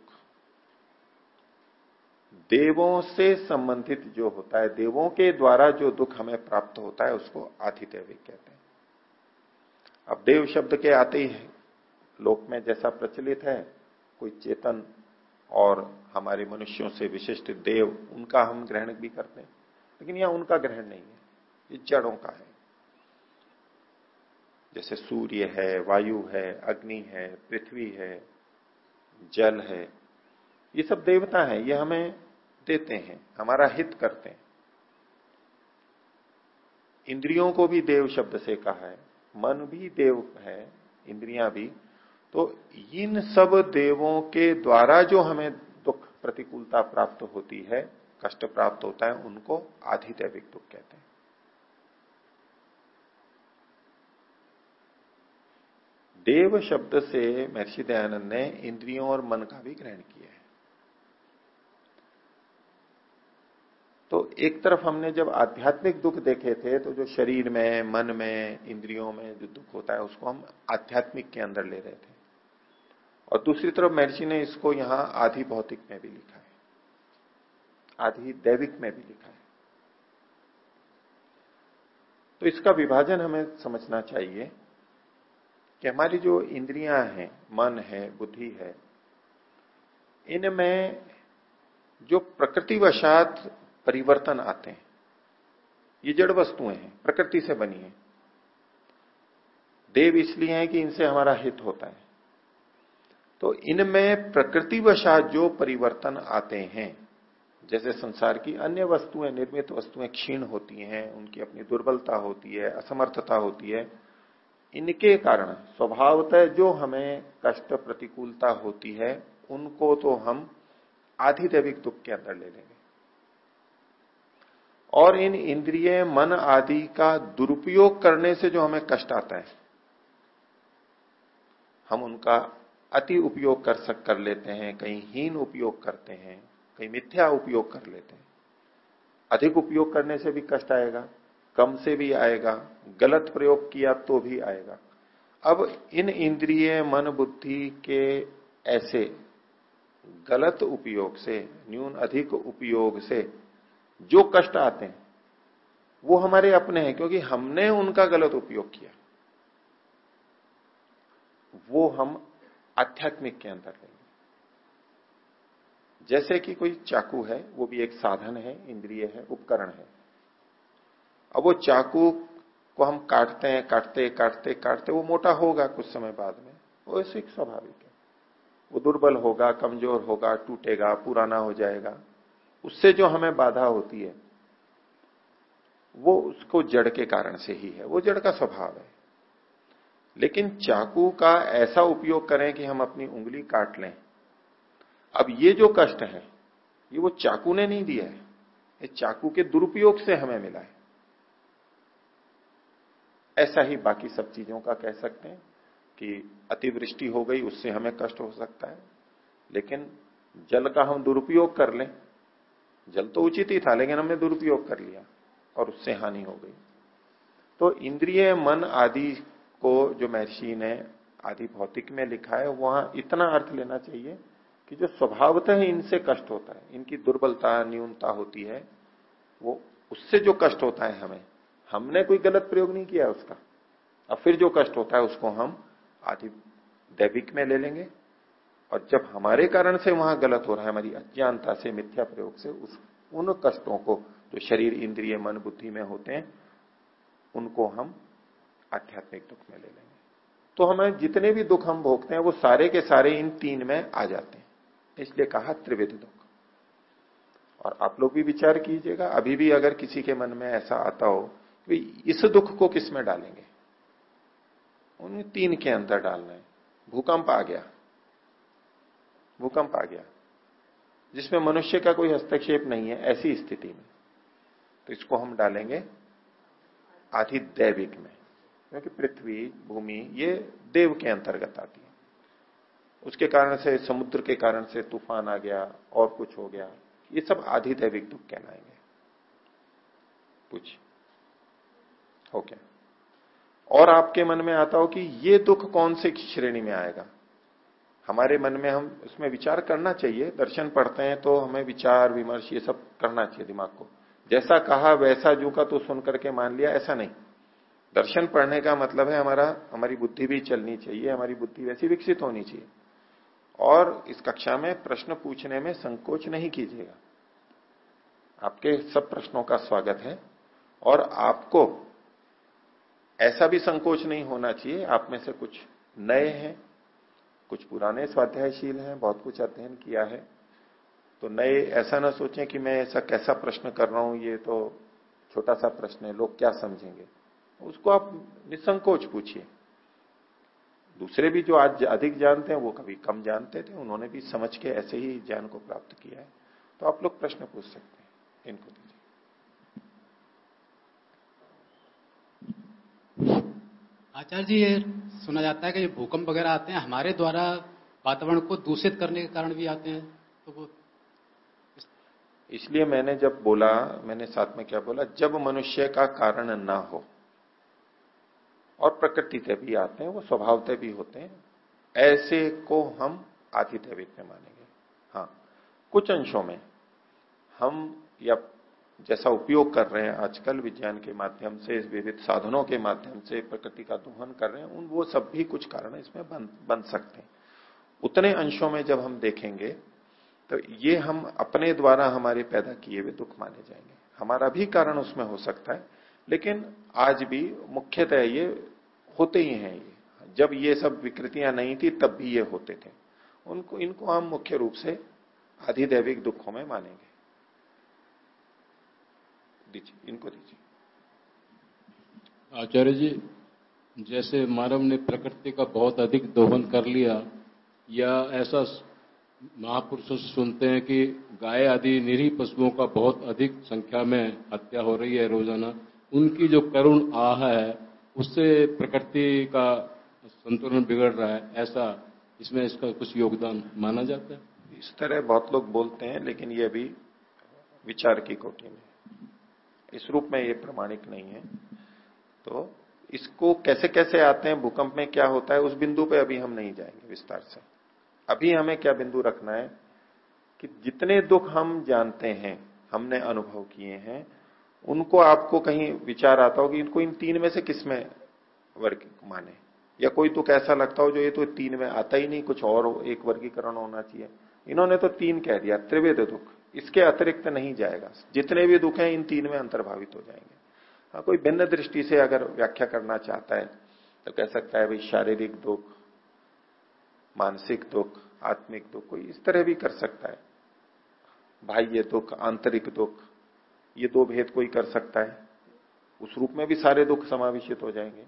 देवों से संबंधित जो होता है, देवों के द्वारा जो दुख हमें प्राप्त होता है, उसको आधि दैविक कहते हैं। अब देव शब्द के आते ही लोक में जैसा प्रचलित है, कोई चेतन और हमारे मनुष्यों से विशिष्ट देव, उनका हम ग्रहण भी करते हैं। लेकिन यह उनका ग्रहण नहीं है, ये जड़ों का है। जैसे सूर्य है, वायु है, अग्नि है, पृथ्वी है, जल है, ये सब देवता है, ये हमें देते हैं, हमारा हित करते हैं। इंद्रियों को भी देव शब्द से कहा है। मन भी देव है, इंद्रियाँ भी तो इन सब देवों के द्वारा जो हमें दुख प्रतिकूलता प्राप्त होती है, कष्ट प्राप्त होता है, उनको आधिदैविक दुख कहते हैं। देव शब्द से महर्षि दयानंद ने इंद्रियों और मन का भी ग्रहण किया है तो एक तरफ़ हमने जब आध्यात्मिक दुख देखे थे तो जो शरीर में, मन में, इंद्रियों में जो दुख होता है, उसको हम आध्यात्मिक के अंदर ले रहे थे। और दूसरी तरफ़ महर्षि ने इसको यहाँ आधि भौतिक में भी लिखा है। आधि दैविक में भी लिखा है। तो इसका विभाजन हमें समझना चाहिए कि हमारी जो इंद्रियाँ हैं, मन है, बुद्धि है, इनमें जो प्रकृतिवशात परिवर्तन आते हैं। ये जड़ वस्तुएँ हैं, प्रकृति से बनी है। देव इसलिए है कि इनसे हमारा हित होता है। तो इनमें प्रकृतिवशात जो परिवर्तन आते हैं, जैसे संसार की अन्य वस्तुएँ, निर्मित वस्तुएँ क्षीण होती हैं, उनकी अपनी दुर्बलता होती है, असमर्थता होती है, इनके कारण स्वभावतः जो हमें कष्ट प्रतिकूलता होती है, उनको तो हम आधिदैविक दुख के अंदर ले लेंगे। और इन इंद्रिय, मन आदि का दुरुपयोग करने से जो हमें कष्ट आता है, हम उनका अति उपयोग कर सक, कर लेते हैं, कहीं हीन उपयोग करते हैं, कहीं मिथ्या उपयोग कर लेते हैं। अधिक उपयोग करने से भी कष्ट आएगा, कम से भी आएगा, गलत प्रयोग किया तो भी आएगा। अब इन इंद्रिय, मन, बुद्धि के ऐसे गलत उपयोग से, न्यून अधिक उपयोग से जो कष्ट आते हैं, वो हमारे अपने हैं, क्योंकि हमने उनका गलत उपयोग किया। वो हम आध्यात्मिक के अंदर लेंगे। जैसे कि कोई चाकू है, वो भी एक साधन है, इंद्रिय है, उपकरण है। अब वो चाकू को हम काटते हैं, काटते काटते काटते, वो मोटा होगा कुछ समय बाद में, वो ऐसे स्वाभाविक है। वो दुर्बल होगा, कमज़ोर होगा, टूटेगा, पुराना हो जाएगा। उससे जो हमें बाधा होती है, वो उसको जड़ के कारण से ही है। वो जड़ का स्वभाव है। लेकिन चाकू का ऐसा उपयोग करें कि हम अपनी उंगली काट लें। अब ये जो कष्ट है, ये वो चाकू ने नहीं दिया है। ये चाकू के दुरुपयोग से हमें मिला है। ऐसा ही बाकी सब चीज़ों का कह सकते हैं कि अतिवृष्टि हो गई, उससे हमें कष्ट हो सकता है। लेकिन जल का हम दुरुपयोग कर लें। जल तो उचित ही था, लेकिन हमने दुरुपयोग कर लिया और उससे हानि हो गई। तो इंद्रिय, मन आदि को जो महर्षि ने आदि भौतिक में लिखा है, वहाँ इतना अर्थ लेना चाहिए कि जो स्वभावतः इनसे कष्ट होता है, इनकी दुर्बलता, न्यूनता होती है, वो उससे जो कष्ट होता है हमें, हमने कोई गलत प्रयोग नहीं किया उसका। अब फिर जो कष्ट होता है, उसको हम आदि दैविक में ले लेंगे। और जब हमारे कारण से वहाँ गलत हो रहा है, हमारी अज्ञानता से, मिथ्या प्रयोग से, उस, उन कष्टों को, जो शरीर, इंद्रिय, मन, बुद्धि में होते हैं, उनको हम आध्यात्मिक दुख में ले लेंगे। तो हमें जितने भी दुख हम भोगते हैं, वो सारे के सारे इन तीन में आ जाते हैं। इसलिए कहा त्रिविध दुख। और आप लोग भी विचार कीजिएगा, अभी भी अगर किसी के मन में ऐसा आता हो, कि इस दुख को किसमें डालेंगे? उन तीन के अंदर डालना है। भूकंप आ गया। भूकंप आ गया। जिसमें मनुष्य का कोई हस्तक्षेप नहीं है, ऐसी स्थिति में। तो इसको हम डालेंगे आधि दैविक में। क्योंकि पृथ्वी, भूमि, ये देव के अंतर्गत आती है। उसके कारण से, समुद्र के कारण से तूफ़ान आ गया, और कुछ हो गया। ये सब आधि दैविक दुख कहलाएँगे। कुछ हो क्या और आपके मन में आता हो कि ये दुख कौन से श्रेणी में आएगा? हमारे मन में हम उसमें विचार करना चाहिए, दर्शन पढ़ते हैं तो हमें विचार, विमर्श, ये सब करना चाहिए दिमाग को। जैसा कहा, वैसा जू का तो सुन करके मान लिया, ऐसा नहीं। दर्शन पढ़ने का मतलब है हमारा, हमारी बुद्धि भी चलनी चाहिए, हमारी बुद्धि वैसी विकसित होनी चाहिए। और इस कक्षा में प्रश्न पूछने में संकोच नहीं कीजिएगा। आपके सब प्रश्नों का स्वागत है। और आपको ऐसा भी संकोच नहीं होना चाहिए, आप में से कुछ नए हैं कुछ पुराने स्वाध्यायशील हैं, बहुत कुछ अध्ययन किया है। तो नए, ऐसा ना सोचें कि मैं ऐसा कैसा प्रश्न कर रहा हूँ, ये तो छोटा सा प्रश्न है, लोग क्या समझेंगे? उसको आप निसंकोच पूछिए। दूसरे भी जो आज अधिक जानते हैं, वो कभी कम जानते थे, उन्होंने भी समझ के ऐसे ही ज्ञान को प्राप्त किया है। तो आप लोग प्रश्न पूछ सकते हैं, इनको आचार्य जी, ये सुना जाता है कि भूकंप वगैरह आते हैं, हमारे द्वारा वातावरण को दूषित करने के कारण भी आते हैं तो वो इसलिए मैंने जब बोला, मैंने साथ में क्या बोला, जब मनुष्य का कारण ना हो, और प्रकृति से भी आते हैं, वो स्वभावते भी होते हैं, ऐसे को हम में मानेंगे। हाँ कुछ अंशों में हम या जैसा उपयोग कर रहे हैं आजकल विज्ञान के माध्यम से, विविध साधनों के माध्यम से, प्रकृति का दोहन कर रहे हैं, उन वो सब भी कुछ कारण इसमें बन बन सकते हैं। उतने अंशों में जब हम देखेंगे तो ये हम अपने द्वारा हमारे पैदा किए हुए दुख माने जाएँगे। हमारा भी कारण उसमें हो सकता है, लेकिन आज भी मुख्यतः ये होते ही हैं ये। जब ये सब विकृतियाँ नहीं थी, तब भी ये होते थे। उनको, इनको हम मुख्य रूप से अधिदैविक दुखों में मानेंगे। दीजिए इनको दीजिए। आचार्य जी जैसे मानव ने प्रकृति का बहुत अधिक दोहन कर लिया या ऐसा महापुरुषों से सुनते हैं कि गाय आदि निरी पशुओं का बहुत अधिक संख्या में हत्या हो रही है रोज़ाना उनकी जो करुण आह है उससे प्रकृति का संतुलन बिगड़ रहा है ऐसा इसमें इसका कुछ योगदान माना जाता है? इस तरह बहुत लोग बोलते हैं लेकिन ये भी विचार की कोटि में। इस रूप में ये प्रमाणिक नहीं है। तो इसको कैसे कैसे आते हैं, भूकंप में क्या होता है, उस बिंदु पे अभी हम नहीं जाएँगे विस्तार से। अभी हमें क्या बिंदु रखना है कि जितने दुख हम जानते हैं, हमने अनुभव किए हैं, उनको आपको कहीं विचार आता हो कि इनको इन तीन में से किसमें वर्ग माने। या कोई दुख ऐसा लगता हो जो ये तो तीन में आता ही नहीं, कुछ और एक वर्गीकरण होना चाहिए। इन्होंने तो तीन कह दिया त्रिवेद दुख। इसके अतिरिक्त नहीं जाएगा। जितने भी दुख हैं, इन तीन में अंतर्भावित हो जाएँगे। हाँ कोई भिन्न दृष्टि से अगर व्याख्या करना चाहता है तो कह सकता है, भाई, शारीरिक दुख, मानसिक दुख, आत्मिक दुख, कोई इस तरह भी कर सकता है। बाह्य दुख, आंतरिक दुख, ये दो भेद कोई कर सकता है। उस रूप में भी सारे दुख समावेशित हो जाएँगे।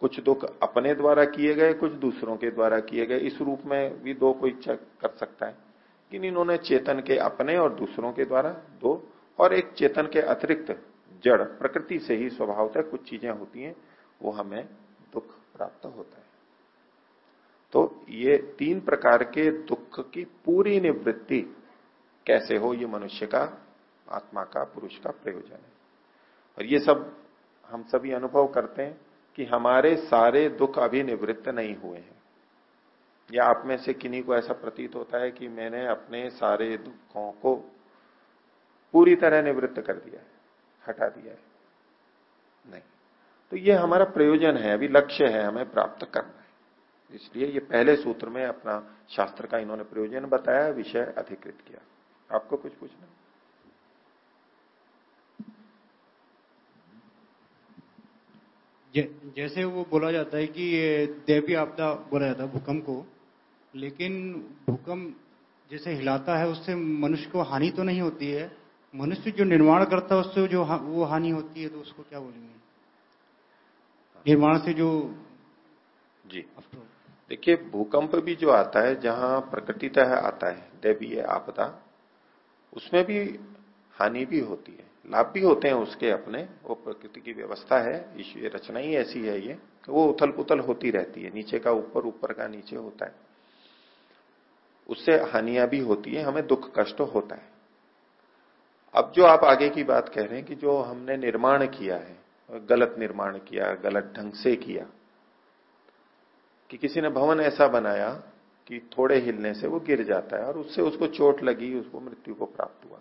कुछ दुख अपने द्वारा किए गए, कुछ दूसरों के द्वारा किए गए, इस रूप में भी दो कोई कर सकता है। लेकिन इन्होंने चेतन के अपने और दूसरों के द्वारा दो और एक चेतन के अतिरिक्त जड़, प्रकृति से ही स्वभाव तक कुछ चीज़ें होती हैं, वो हमें दुख प्राप्त होता है। तो ये तीन प्रकार के दुख की पूरी निवृत्ति कैसे हो, ये मनुष्य का, आत्मा का, पुरुष का प्रयोजन है। और ये सब हम सभी अनुभव करते हैं कि हमारे सारे दुख अभी निवृत्त नहीं हुए हैं। या आप में से किन्हीं को ऐसा प्रतीत होता है कि मैंने अपने सारे दुखों को पूरी तरह निवृत्त कर दिया है, हटा दिया है? नहीं। तो ये हमारा प्रयोजन है, अभी लक्ष्य है हमें प्राप्त करना है। इसलिए ये पहले सूत्र में अपना शास्त्र का इन्होंने प्रयोजन बताया, विषय अधिकृत किया। आपको कुछ पूछना जैसे वो बोला जाता है कि ये देवी आपदा बोला जाता है भूकंप को। लेकिन भूकंप जैसे हिलाता है उससे मनुष्य को हानि तो नहीं होती है। मनुष्य जो निर्माण करता है उससे जो वो हानि होती है तो उसको क्या बोलेंगे? निर्माण से जो जी। देखिए भूकंप भी जो आता है जहाँ प्रकृतितः आता है दैवीय आपदा उसमें भी हानि भी होती है। लाभ भी होते हैं उसके अपने। वो प्रकृति की व्यवस्था है ये रचना ही ऐसी है ये। तो वो उथल पुथल होती रहती है। नीचे का ऊपर ऊपर का नीचे होता है। उससे हानियाँ भी होती है, हमें दुख कष्ट होता है। अब जो आप आगे की बात कह रहे हैं कि जो हमने निर्माण किया है, गलत निर्माण किया, गलत ढंग से किया, कि किसी ने भवन ऐसा बनाया कि थोड़े हिलने से वो गिर जाता है और उससे उसको चोट लगी, उसको मृत्यु को प्राप्त हुआ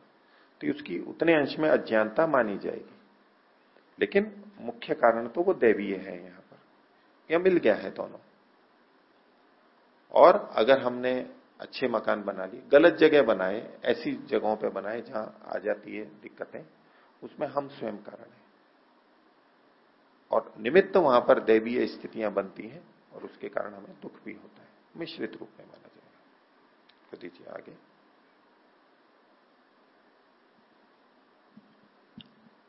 तो उसकी उतने अंश में अज्ञानता मानी जाएगी। लेकिन मुख्य कारण तो वो दैवीय है यहाँ पर। यह मिल गया है दोनों। और अगर हमने अच्छे मकान बना लिए, गलत जगह बनाए, ऐसी जगहों पे बनाए जहाँ आ जाती है दिक्कतें, उसमें हम स्वयं कारण है। और निमित्त तो वहाँ पर दैवीय स्थितियाँ बनती हैं और उसके कारण हमें दुख भी होता है। मिश्रित रूप में माना जाएगा। तो दीजिए आगे।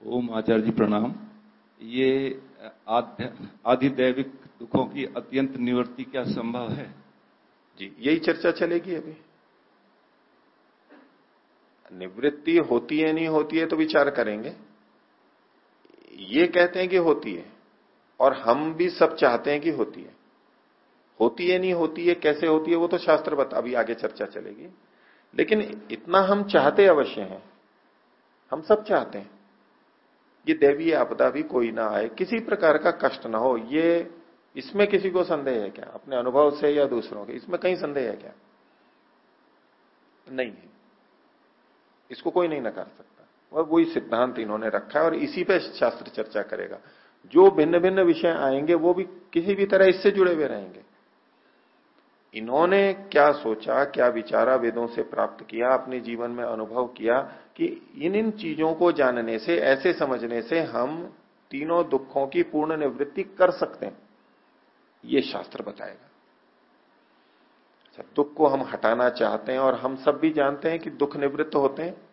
ओम आचार्य जी, प्रणाम। ये आधिदैविक दुखों की अत्यंत निवृत्ति क्या संभव है? जी यही चर्चा चलेगी अभी। निवृत्ति होती है, नहीं होती है तो विचार करेंगे। ये कहते हैं कि होती है, और हम भी सब चाहते हैं कि होती है। होती है, नहीं होती है, कैसे होती है, वो तो शास्त्र बता, अभी आगे चर्चा चलेगी। लेकिन इतना हम चाहते अवश्य हैं। हम सब चाहते हैं ये देवी आपदा भी कोई ना आए, किसी प्रकार का कष्ट ना हो। ये इसमें किसी को संदेह है क्या? अपने अनुभव से या दूसरों के? इसमें कहीं संदेह है क्या? नहीं है। इसको कोई नहीं नकार सकता। और वही सिद्धांत इन्होंने रखा है और इसी पे शास्त्र चर्चा करेगा। जो भिन्न भिन्न विषय आएँगे, वो भी किसी भी तरह इससे जुड़े हुए रहेंगे। इन्होंने क्या सोचा, क्या विचारा वेदों से प्राप्त किया, अपने जीवन में अनुभव किया कि इन इन चीज़ों को जानने से, ऐसे समझने से हम तीनों दुखों की पूर्ण निवृत्ति कर सकते हैं। ये शास्त्र बताएगा। अच्छा दुख को हम हटाना चाहते हैं और हम सब भी जानते हैं कि दुख निवृत्त होते हैं।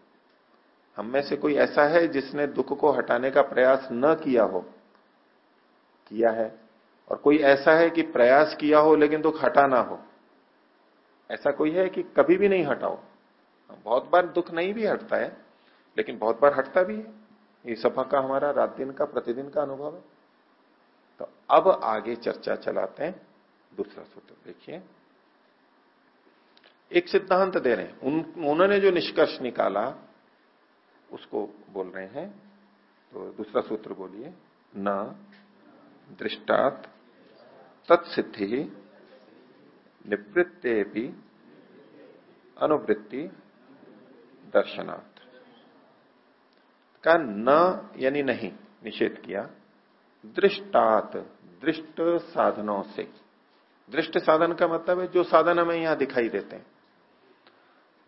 हम में से कोई ऐसा है जिसने दुख को हटाने का प्रयास न किया हो? किया है। और कोई ऐसा है कि प्रयास किया हो लेकिन दुख हटा ना हो? ऐसा कोई है कि कभी भी नहीं हटाओ? बहुत बार दुख नहीं भी हटता है, लेकिन बहुत बार हटता भी है। ये सभा का हमारा रात दिन का, प्रतिदिन का अनुभव है। तो अब आगे चर्चा चलाते हैं दूसरा सूत्र देखिए। एक सिद्धांत दे रहे हैं। उन, उन्होंने जो निष्कर्ष निकाला उसको बोल रहे हैं तो दूसरा सूत्र बोलिए। न दृष्टात तत्सिद्धि निवृत्ते भी अनुवृत्ति दर्शनार्थ का न यानी नहीं निषेध किया। दृष्टात, दृष्ट साधनों से। दृष्ट साधन का मतलब है जो साधन हमें यहाँ दिखाई देते हैं।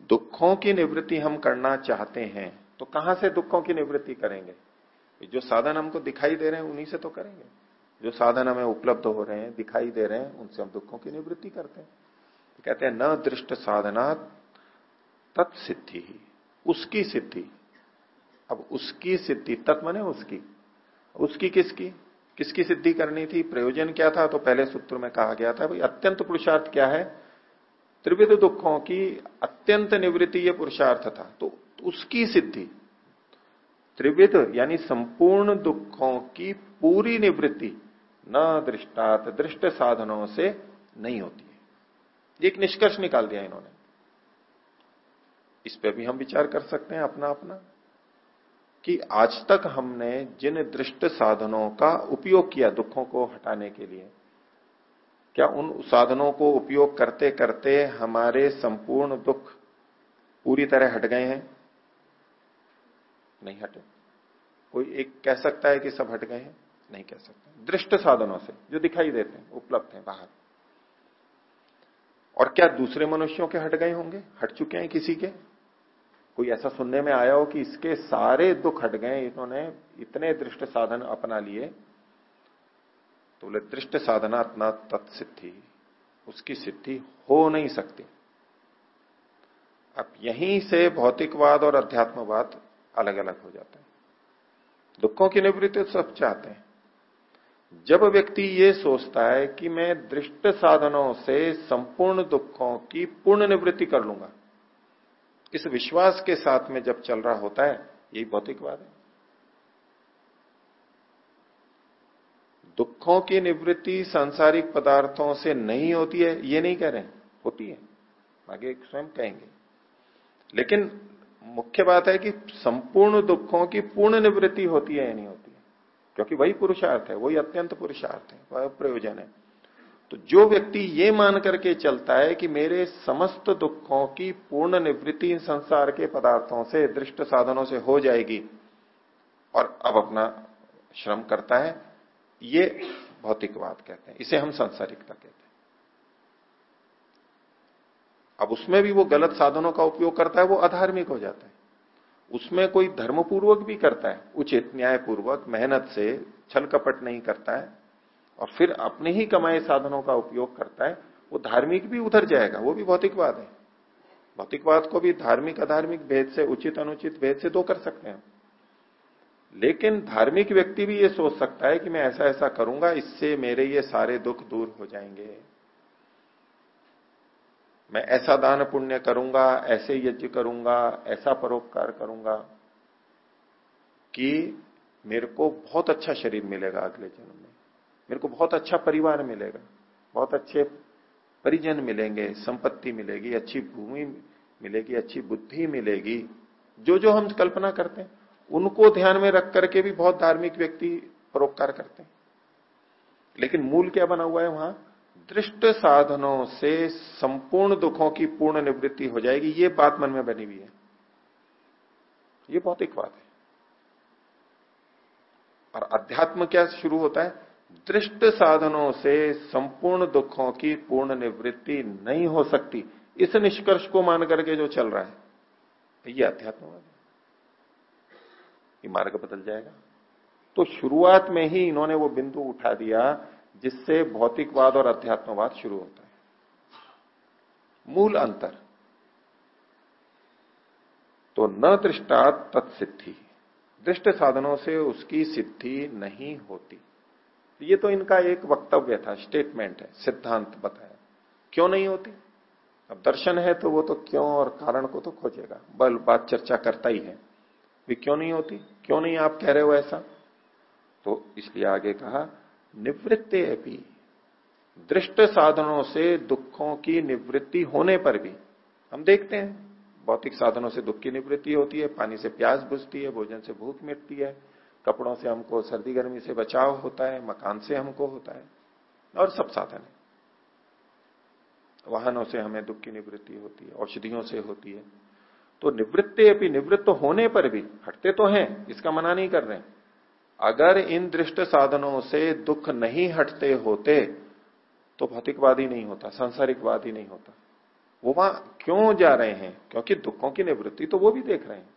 दुखों की निवृत्ति हम करना चाहते हैं तो कहाँ से दुखों की निवृत्ति करेंगे? जो साधन हमको दिखाई दे रहे हैं, उन्हीं से तो करेंगे। जो साधन हमें उपलब्ध हो रहे हैं, दिखाई दे रहे हैं, उनसे हम दुखों की निवृत्ति करते हैं। तो कहते हैं, न दृष्ट साधना तत्सिद्धि ही। उसकी सिद्धि। अब उसकी सिद्धि, तत् मने उसकी। उसकी किसकी? किसकी सिद्धि करनी थी? प्रयोजन क्या था? तो पहले सूत्र में कहा गया था, भाई अत्यंत पुरुषार्थ क्या है? त्रिविध दुखों की अत्यंत निवृत्ति ये पुरुषार्थ था। तो उसकी सिद्धि, त्रिविध यानी संपूर्ण दुखों की पूरी निवृत्ति न दृष्टात दृष्ट साधनों से नहीं होती है। एक निष्कर्ष निकाल दिया इन्होंने। इस पे भी हम विचार कर सकते हैं अपना अपना कि आज तक हमने जिन दृष्ट साधनों का उपयोग किया दुखों को हटाने के लिए, क्या उन साधनों को उपयोग करते करते हमारे संपूर्ण दुख पूरी तरह हट गए हैं? नहीं हटे। कोई एक कह सकता है कि सब हट गए हैं? नहीं कह सकते। दृष्ट साधनों से जो दिखाई देते हैं, उपलब्ध हैं बाहर। और क्या दूसरे मनुष्यों के हट गए होंगे? हट चुके हैं किसी के? कोई ऐसा सुनने में आया हो कि इसके सारे दुख हट गए, इन्होंने इतने दृष्ट साधन अपना लिए? तो बोले, दृष्ट साधना इतना तत्सिद्धि, उसकी सिद्धि हो नहीं सकती। अब यहीं से भौतिकवाद और अध्यात्मवाद अलग अलग हो जाते हैं। दुखों की निवृत्ति तो सब चाहते हैं। जब व्यक्ति ये सोचता है कि मैं दृष्ट साधनों से संपूर्ण दुखों की पूर्ण निवृत्ति कर लूँगा इस विश्वास के साथ में जब चल रहा होता है, यही भौतिकवाद है। दुखों की निवृत्ति सांसारिक पदार्थों से नहीं होती है, ये नहीं कह रहे होती है। आगे स्वयं कहेंगे। लेकिन मुख्य बात है कि संपूर्ण दुखों की पूर्ण निवृत्ति होती है या नहीं होती है? क्योंकि वही पुरुषार्थ है, वही अत्यंत पुरुषार्थ है, वह प्रयोजन है। तो जो व्यक्ति ये मान करके चलता है कि मेरे समस्त दुखों की पूर्ण निवृत्ति संसार के पदार्थों से, दृष्ट साधनों से हो जाएगी और अब अपना श्रम करता है, ये भौतिकवाद कहते हैं। इसे हम संसारिकता कहते हैं। अब उसमें भी वो गलत साधनों का उपयोग करता है, वो अधार्मिक हो जाता है। उसमें कोई धर्मपूर्वक भी करता है, उचित, न्यायपूर्वक, मेहनत से छल कपट नहीं करता है। और फिर अपने ही कमाए साधनों का उपयोग करता है, वो धार्मिक भी उधर जाएगा, वो भी भौतिकवाद है। भौतिकवाद को भी धार्मिक, अधार्मिक भेद से, उचित, अनुचित भेद से दो कर सकते हैं लेकिन धार्मिक व्यक्ति भी ये सोच सकता है कि मैं ऐसा ऐसा करूँगा, इससे मेरे ये सारे दुख दूर हो जाएँगे। मैं ऐसा दान पुण्य करूँगा, ऐसे यज्ञ करूँगा, ऐसा परोपकार करूँगा कि मेरे को बहुत अच्छा शरीर मिलेगा अगले जन्म मेरे को बहुत अच्छा परिवार मिलेगा। बहुत अच्छे परिजन मिलेंगे, संपत्ति मिलेगी, अच्छी भूमि मिलेगी, अच्छी बुद्धि मिलेगी। जो जो हम कल्पना करते हैं, उनको ध्यान में रख करके भी बहुत धार्मिक व्यक्ति परोपकार करते हैं। लेकिन मूल क्या बना हुआ है वहाँ? दृष्ट साधनों से संपूर्ण दुखों की पूर्ण निवृत्ति हो जाएगी। ये बात मन में बनी हुई है। ये बात है। और अध्यात्म क्या शुरू होता है? दृष्ट साधनों से संपूर्ण दुखों की पूर्ण निवृत्ति नहीं हो सकती। इस निष्कर्ष को मान करके जो चल रहा है ये अध्यात्मवाद मार्ग बदल जाएगा। तो शुरुआत में ही इन्होंने वो बिंदु उठा दिया, जिससे भौतिकवाद और अध्यात्मवाद शुरू होता है। मूल अंतर। तो न दृष्टा तत्सिद्धि दृष्ट साधनों से उसकी सिद्धि नहीं होती। ये तो इनका एक वक्तव्य था स्टेटमेंट है, सिद्धांत बताया। क्यों नहीं होती? अब दर्शन है तो वो तो क्यों और कारण को तो खोजेगा। बल, बात चर्चा करता ही है। भी क्यों नहीं होती? क्यों नहीं आप कह रहे हो ऐसा? तो इसलिए आगे कहा, निवृत्ति अपनी दृष्ट साधनों से दुखों की निवृत्ति होने पर भी, हम देखते हैं, भौतिक साधनों से दुख की निवृत्ति होती है, पानी से प्यास बुझती है, भोजन से भूख मिटती है कपड़ों से हमको, सर्दी गर्मी से बचाव होता है, मकान से हमको होता है, और सब साधन है। वाहनों से हमें दुख की निवृत्ति होती है, औषधियों से होती है। तो निवृत्ति अपनी निवृत्त होने पर भी, हटते तो हैं, इसका मना नहीं कर रहे अगर इन दृष्ट साधनों से दुख नहीं हटते होते तो भौतिकवाद नहीं होता, सांसारिकवाद नहीं होता। वो वहाँ क्यों जा रहे हैं? क्योंकि दुखों की निवृत्ति तो वो भी देख रहे हैं।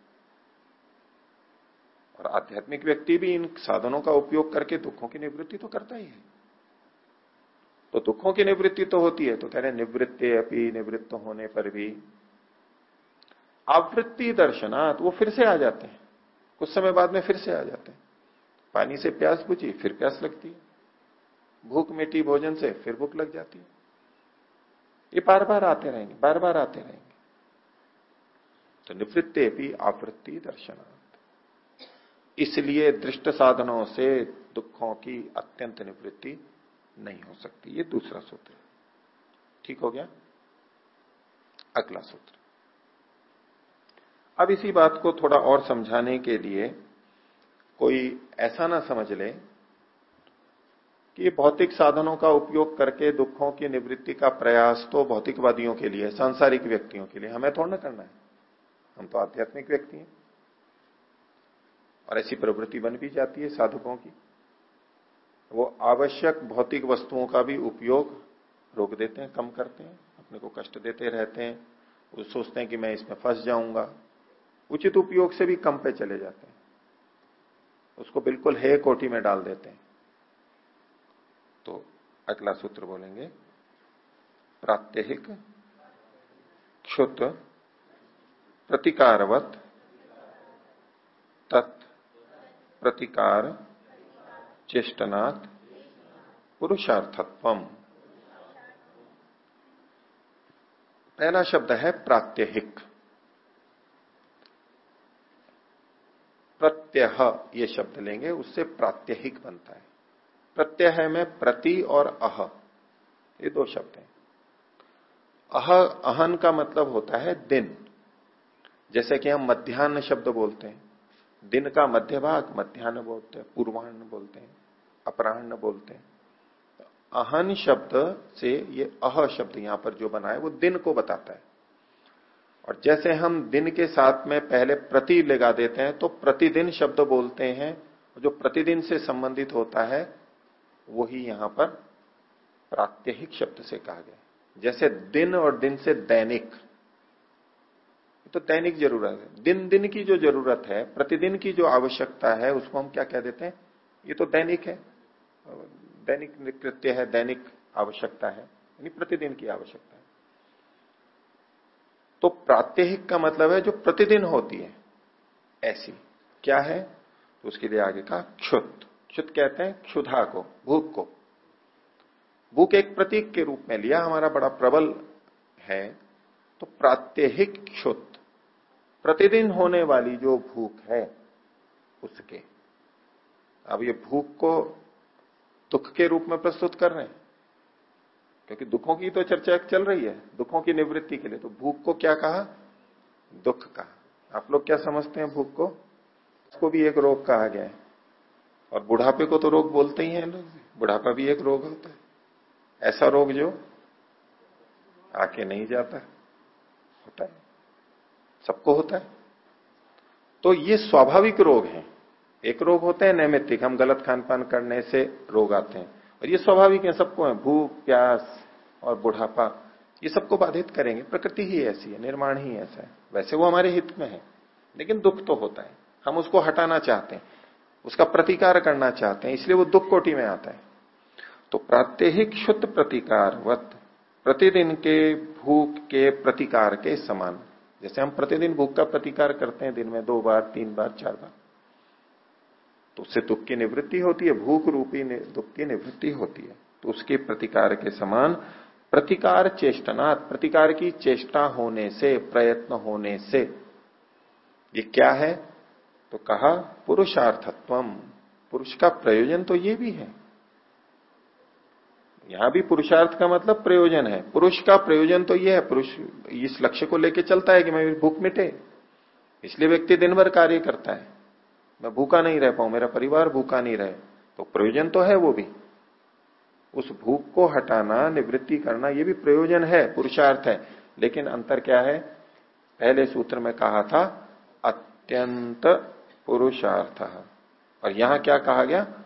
और आध्यात्मिक व्यक्ति भी इन साधनों का उपयोग करके दुखों की निवृत्ति तो करता ही है। तो दुखों की निवृत्ति तो होती है तो कह रहे निवृत्ति अपनी निवृत्त होने पर भी। आवृत्ति दर्शनात्, वो फिर से आ जाते हैं। कुछ समय बाद में फिर से आ जाते हैं। पानी से प्यास बुझी, फिर प्यास लगती है। भूख मिटी भोजन से, फिर भूख लग जाती है। ये बार बार आते रहेंगे बार बार आते रहेंगे। तो निवृत्ति भी आवृत्ति दर्शनार्थ इसलिए दृष्ट साधनों से दुखों की अत्यंत निवृत्ति नहीं हो सकती। ये दूसरा सूत्र ठीक हो गया? अगला सूत्र। अब इसी बात को थोड़ा और समझाने के लिए कोई ऐसा ना समझ ले कि भौतिक साधनों का उपयोग करके दुखों की निवृत्ति का प्रयास तो भौतिकवादियों के लिए, सांसारिक व्यक्तियों के लिए हमें थोड़ा ना करना है। हम तो आध्यात्मिक व्यक्ति हैं। और ऐसी प्रवृत्ति बन भी जाती है साधकों की। वो आवश्यक भौतिक वस्तुओं का भी उपयोग रोक देते हैं, कम करते हैं, अपने को कष्ट देते रहते हैं, वो सोचते हैं कि मैं इसमें फंस जाऊँगा। उचित उपयोग से भी कम पे चले जाते हैं। उसको बिल्कुल हे कोटी में डाल देते हैं। तो अगला सूत्र बोलेंगे, प्रात्यहिक क्षुत प्रतिकारवत तत् प्रतिकार चेष्टनाथ पुरुषार्थत्व पहला शब्द है प्रात्यहिक। प्रत्यह, ये शब्द लेंगे, उससे प्रात्यहिक बनता है। प्रत्यय में प्रति और अह, ये दो शब्द हैं। अह, अहन का मतलब होता है दिन। जैसे कि हम मध्यान्ह शब्द बोलते हैं। दिन का मध्य भाग मध्यान्ह बोलते हैं पूर्वान्न बोलते हैं, अपराह्न बोलते हैं। अहन शब्द से ये अह शब्द यहाँ पर जो बना है, वो दिन को बताता है। और जैसे हम दिन के साथ में पहले प्रति लगा देते हैं तो प्रतिदिन शब्द बोलते हैं, जो प्रतिदिन से संबंधित होता है, वही यहाँ पर प्रात्यहिक शब्द से कहा गया जैसे दिन और दिन से दैनिक तो दैनिक ज़रूरत है। दिन दिन की जो ज़रूरत है, प्रतिदिन की जो आवश्यकता है, उसको हम क्या कह देते हैं? ये तो दैनिक है। दैनिक कृत्य है, दैनिक आवश्यकता है, यानी प्रतिदिन की आवश्यकता है। तो प्रात्यहिक का मतलब है जो प्रतिदिन होती है, ऐसी। क्या है? तो उसके लिए आगे का क्षुत। क्षुत कहते हैं क्षुधा को, भूख को। भूख एक प्रतीक के रूप में लिया, हमारा बड़ा प्रबल है। तो प्रात्यहिक क्षुत। प्रतिदिन होने वाली जो भूख है उसके। अब ये भूख को दुख के रूप में प्रस्तुत कर रहे हैं। क्योंकि दुखों की तो चर्चा चल रही है, दुखों की निवृत्ति के लिए। तो भूख को क्या कहा? दुख का आप लोग क्या समझते हैं भूख को? उसको भी एक रोग कहा गया है। और बुढ़ापे को तो रोग बोलते ही हैं लोग। बुढ़ापा भी एक रोग होता है। ऐसा रोग जो आके नहीं जाता, होता है। सबको होता है। तो ये स्वाभाविक रोग है। एक रोग होते हैं, नैमित्तिक। हम गलत खान पान करने से रोग आते हैं। और ये स्वाभाविक है, सबको है। भूख, प्यास और बुढ़ापा, ये सबको बाधित करेंगे। प्रकृति ही ऐसी है, निर्माण ही ऐसा है। वैसे वो हमारे हित में है, लेकिन दुख तो होता है। हम उसको हटाना चाहते हैं, उसका प्रतिकार करना चाहते हैं, इसलिए वो दुख कोटि में आता है। तो प्रात्यहिक शुद्ध प्रतिकार प्रतिकारवत, प्रतिदिन के भूख के प्रतिकार के समान। जैसे हम प्रतिदिन भूख का प्रतिकार करते हैं, दिन में दो बार, तीन बार, चार बार। तो उससे दुख की निवृत्ति होती है, भूख रूपी दुख की निवृत्ति होती है। तो उसके प्रतिकार के समान प्रतिकार चेष्टनात्, प्रतिकार की चेष्टा होने से, प्रयत्न होने से। ये क्या है? तो कहा पुरुषार्थत्व पुरुष का प्रयोजन तो ये भी है। यहाँ भी पुरुषार्थ का मतलब प्रयोजन है। पुरुष का प्रयोजन तो यह है, पुरुष इस लक्ष्य को लेकर चलता है कि मैं भूख मिटे। इसलिए व्यक्ति दिन भर कार्य करता है। मैं भूखा नहीं रह पाऊँ, मेरा परिवार भूखा नहीं रहे। तो प्रयोजन तो है वो भी। उस भूख को हटाना, निवृत्ति करना, ये भी प्रयोजन है, पुरुषार्थ है। लेकिन अंतर क्या है? पहले सूत्र में कहा था, अत्यंत पुरुषार्थ। और यहाँ क्या कहा गया?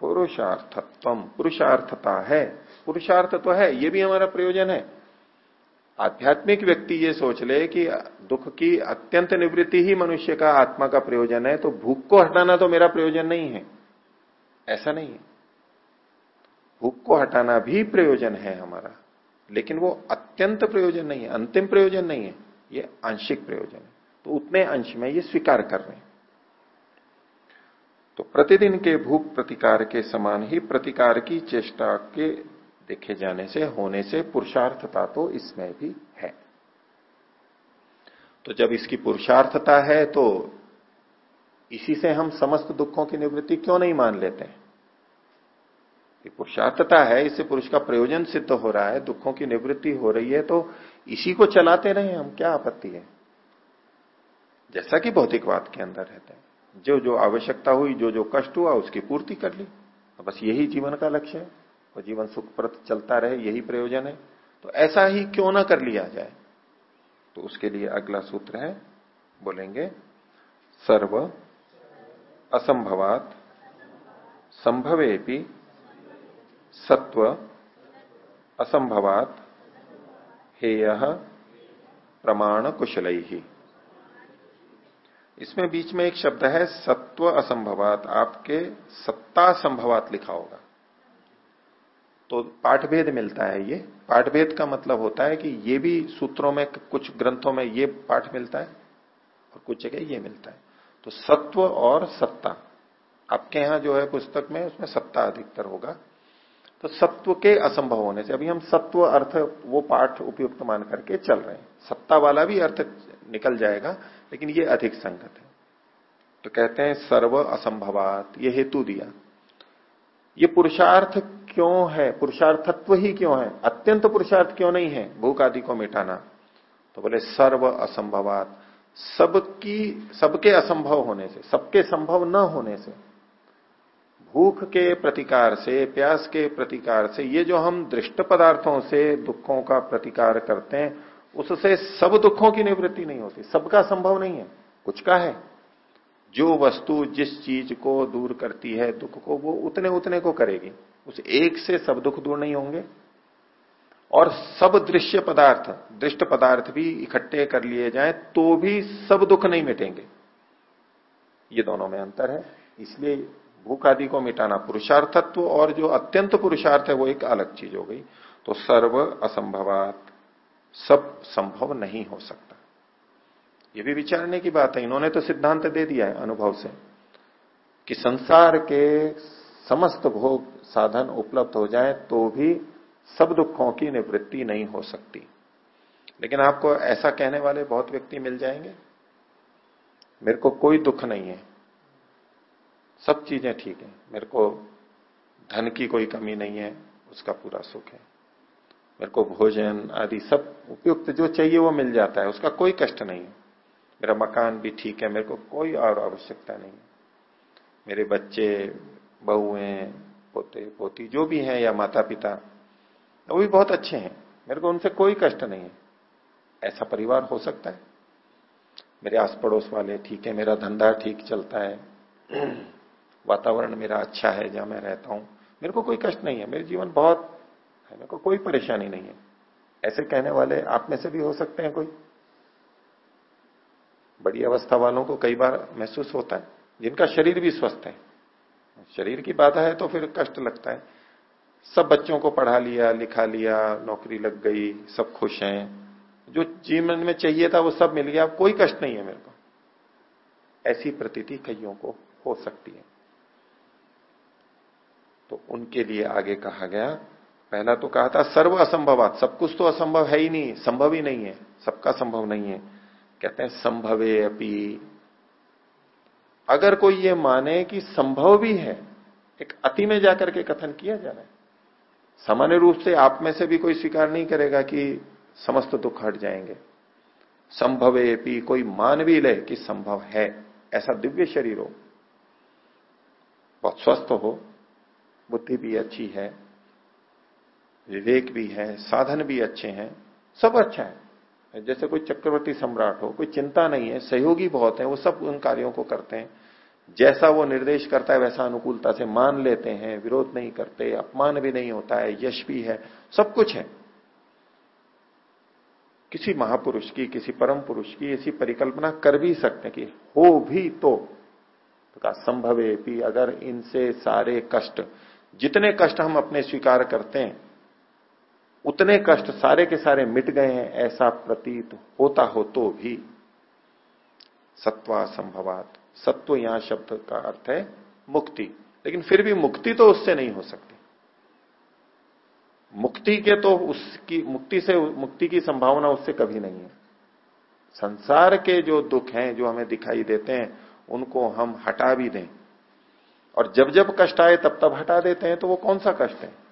पुरुषार्थत्व। पुरुषार्थता है। पुरुषार्थ तो है, ये भी हमारा प्रयोजन है। आध्यात्मिक व्यक्ति ये सोच ले कि दुख की अत्यंत निवृत्ति ही मनुष्य का आत्मा का प्रयोजन है तो भूख को हटाना तो मेरा प्रयोजन नहीं है। ऐसा नहीं है। भूख को हटाना भी प्रयोजन है हमारा, लेकिन वो अत्यंत प्रयोजन नहीं है, अंतिम प्रयोजन नहीं है, ये आंशिक प्रयोजन है। तो उतने अंश में ये स्वीकार कर रहे हैं। तो प्रतिदिन के भूख प्रतिकार के समान ही प्रतिकार की चेष्टा के देखे जाने से, होने से पुरुषार्थता तो इसमें भी है। तो जब इसकी पुरुषार्थता है तो इसी से हम समस्त दुखों की निवृत्ति क्यों नहीं मान लेते हैं? पुरुषार्थता है, इससे पुरुष का प्रयोजन सिद्ध हो रहा है, दुखों की निवृत्ति हो रही है तो इसी को चलाते रहे, हम क्या आपत्ति है? जैसा कि भौतिकवाद के अंदर रहते हैं। जो जो आवश्यकता हुई, जो जो कष्ट हुआ, उसकी पूर्ति कर ली। बस यही जीवन का लक्ष्य है। और जीवन सुखप्रत चलता रहे, यही प्रयोजन है। तो ऐसा ही क्यों ना कर लिया जाए? तो उसके लिए अगला सूत्र है, बोलेंगे, सर्व असंभवात संभवे भी सत्व असंभवात हेय प्रमाण कुशल ही इसमें बीच में एक शब्द है, सत्व असंभवात। आपके सत्ता संभवात लिखा होगा। तो पाठभेद मिलता है ये। पाठभेद का मतलब होता है कि ये भी सूत्रों में, कुछ ग्रंथों में ये पाठ मिलता है और कुछ जगह ये मिलता है। तो सत्व और सत्ता। आपके यहाँ जो है पुस्तक में, उसमें सत्ता अधिकतर होगा। तो सत्व के असंभव होने से, अभी हम सत्व अर्थ वो पाठ उपयुक्त मान करके चल रहे हैं। सत्ता वाला भी अर्थ निकल जाएगा। लेकिन ये अधिक संगत है। तो कहते हैं, सर्व असंभवात, ये हेतु दिया। ये पुरुषार्थ क्यों है? पुरुषार्थत्व ही क्यों है? अत्यंत पुरुषार्थ क्यों नहीं है? भूख आदि को मिटाना। तो बोले, सर्व असंभवात, सबकी, सबके असंभव होने से, सबके संभव न होने से, भूख के प्रतिकार से, प्यास के प्रतिकार से, ये जो हम दृष्ट पदार्थों से दुखों का प्रतिकार करते हैं उससे सब दुखों की निवृत्ति नहीं होती, सबका संभव नहीं है, कुछ का है। जो वस्तु जिस चीज़ को दूर करती है दुख को, वो उतने उतने को करेगी। उस एक से सब दुख दूर नहीं होंगे। और सब दृश्य पदार्थ, दृष्ट पदार्थ भी इकट्ठे कर लिए जाएँ तो भी सब दुख नहीं मिटेंगे। ये दोनों में अंतर है। इसलिए भूख आदि को मिटाना, पुरुषार्थत्व और जो अत्यंत पुरुषार्थ है, वो एक अलग चीज़ हो गई। तो सर्व असंभवात। सब संभव नहीं हो सकता। ये भी विचारने की बात है। इन्होंने तो सिद्धांत दे दिया है अनुभव से कि संसार के समस्त भोग साधन उपलब्ध हो जाए तो भी सब दुखों की निवृत्ति नहीं हो सकती। लेकिन आपको ऐसा कहने वाले बहुत व्यक्ति मिल जाएँगे, मेरे को कोई दुख नहीं है, सब चीज़ें ठीक है, मेरे को धन की कोई कमी नहीं है, उसका पूरा सुख है। मेरे को भोजन आदि सब उपयुक्त जो चाहिए वो मिल जाता है, उसका कोई कष्ट नहीं। मेरा मकान भी ठीक है, मेरे को कोई और आवश्यकता नहीं। मेरे बच्चे, बहुएँ, पोते, पोती जो भी हैं या माता पिता वो भी बहुत अच्छे हैं। मेरे को उनसे कोई कष्ट नहीं है। ऐसा परिवार हो सकता है। मेरे आस पड़ोस वाले ठीक है, मेरा धंधा ठीक चलता है। वातावरण मेरा अच्छा है, जहाँ मैं रहता हूँ। मेरे को कोई कष्ट नहीं है। मेरे जीवन बहुत है मेरे को कोई परेशानी नहीं है। ऐसे कहने वाले आप में से भी हो सकते हैं कोई। बड़ी अवस्था वालों को कई बार महसूस होता है, जिनका शरीर भी स्वस्थ है। शरीर की बाधा है तो फिर कष्ट लगता है। सब बच्चों को पढ़ा लिया, लिखा लिया, नौकरी लग गई, सब खुश हैं। जो जीवन में चाहिए था वो सब मिल गया कोई कष्ट नहीं है मेरे को। ऐसी प्रतीति कईयों को हो सकती है। तो उनके लिए आगे कहा गया पहला तो कहा था, सर्व असंभवात, सब कुछ तो असंभव है ही नहीं, संभव ही नहीं है, सबका संभव नहीं है। कहते हैं, संभवे अपी। अगर कोई ये माने कि संभव भी है, एक अति में जाकर के कथन किया जा रहा है सामान्य रूप से आप में से भी कोई स्वीकार नहीं करेगा कि समस्त दुख हट जाएँगे। संभवे भी कोई मान भी ले कि संभव है, ऐसा दिव्य शरीर हो। बहुत स्वस्थ हो, बुद्धि भी अच्छी है। विवेक भी है साधन भी अच्छे हैं सब अच्छा है। जैसे कोई चक्रवर्ती सम्राट हो कोई चिंता नहीं है सहयोगी बहुत है वो सब उन कार्यों को करते हैं। जैसा वो निर्देश करता है वैसा अनुकूलता से मान लेते हैं विरोध नहीं करते अपमान भी नहीं होता है यश भी है सब कुछ है। किसी महापुरुष की किसी परम पुरुष की ऐसी परिकल्पना कर भी सकते कि हो भी तो, तो। कहा संभवे भी अगर इनसे सारे कष्ट जितने कष्ट हम अपने स्वीकार करते हैं उतने कष्ट सारे के सारे मिट गए हैं, ऐसा प्रतीत होता हो तो भी। सत्वा संभवात। सत्व यहाँ शब्द का अर्थ है मुक्ति। लेकिन फिर भी मुक्ति तो उससे नहीं हो सकती। मुक्ति के तो उसकी, मुक्ति से, मुक्ति की संभावना उससे कभी नहीं है। संसार के जो दुख हैं, जो हमें दिखाई देते हैं, उनको हम हटा भी दें। और जब जब कष्ट आए, तब तब हटा देते हैं तो वो कौन सा कष्ट है?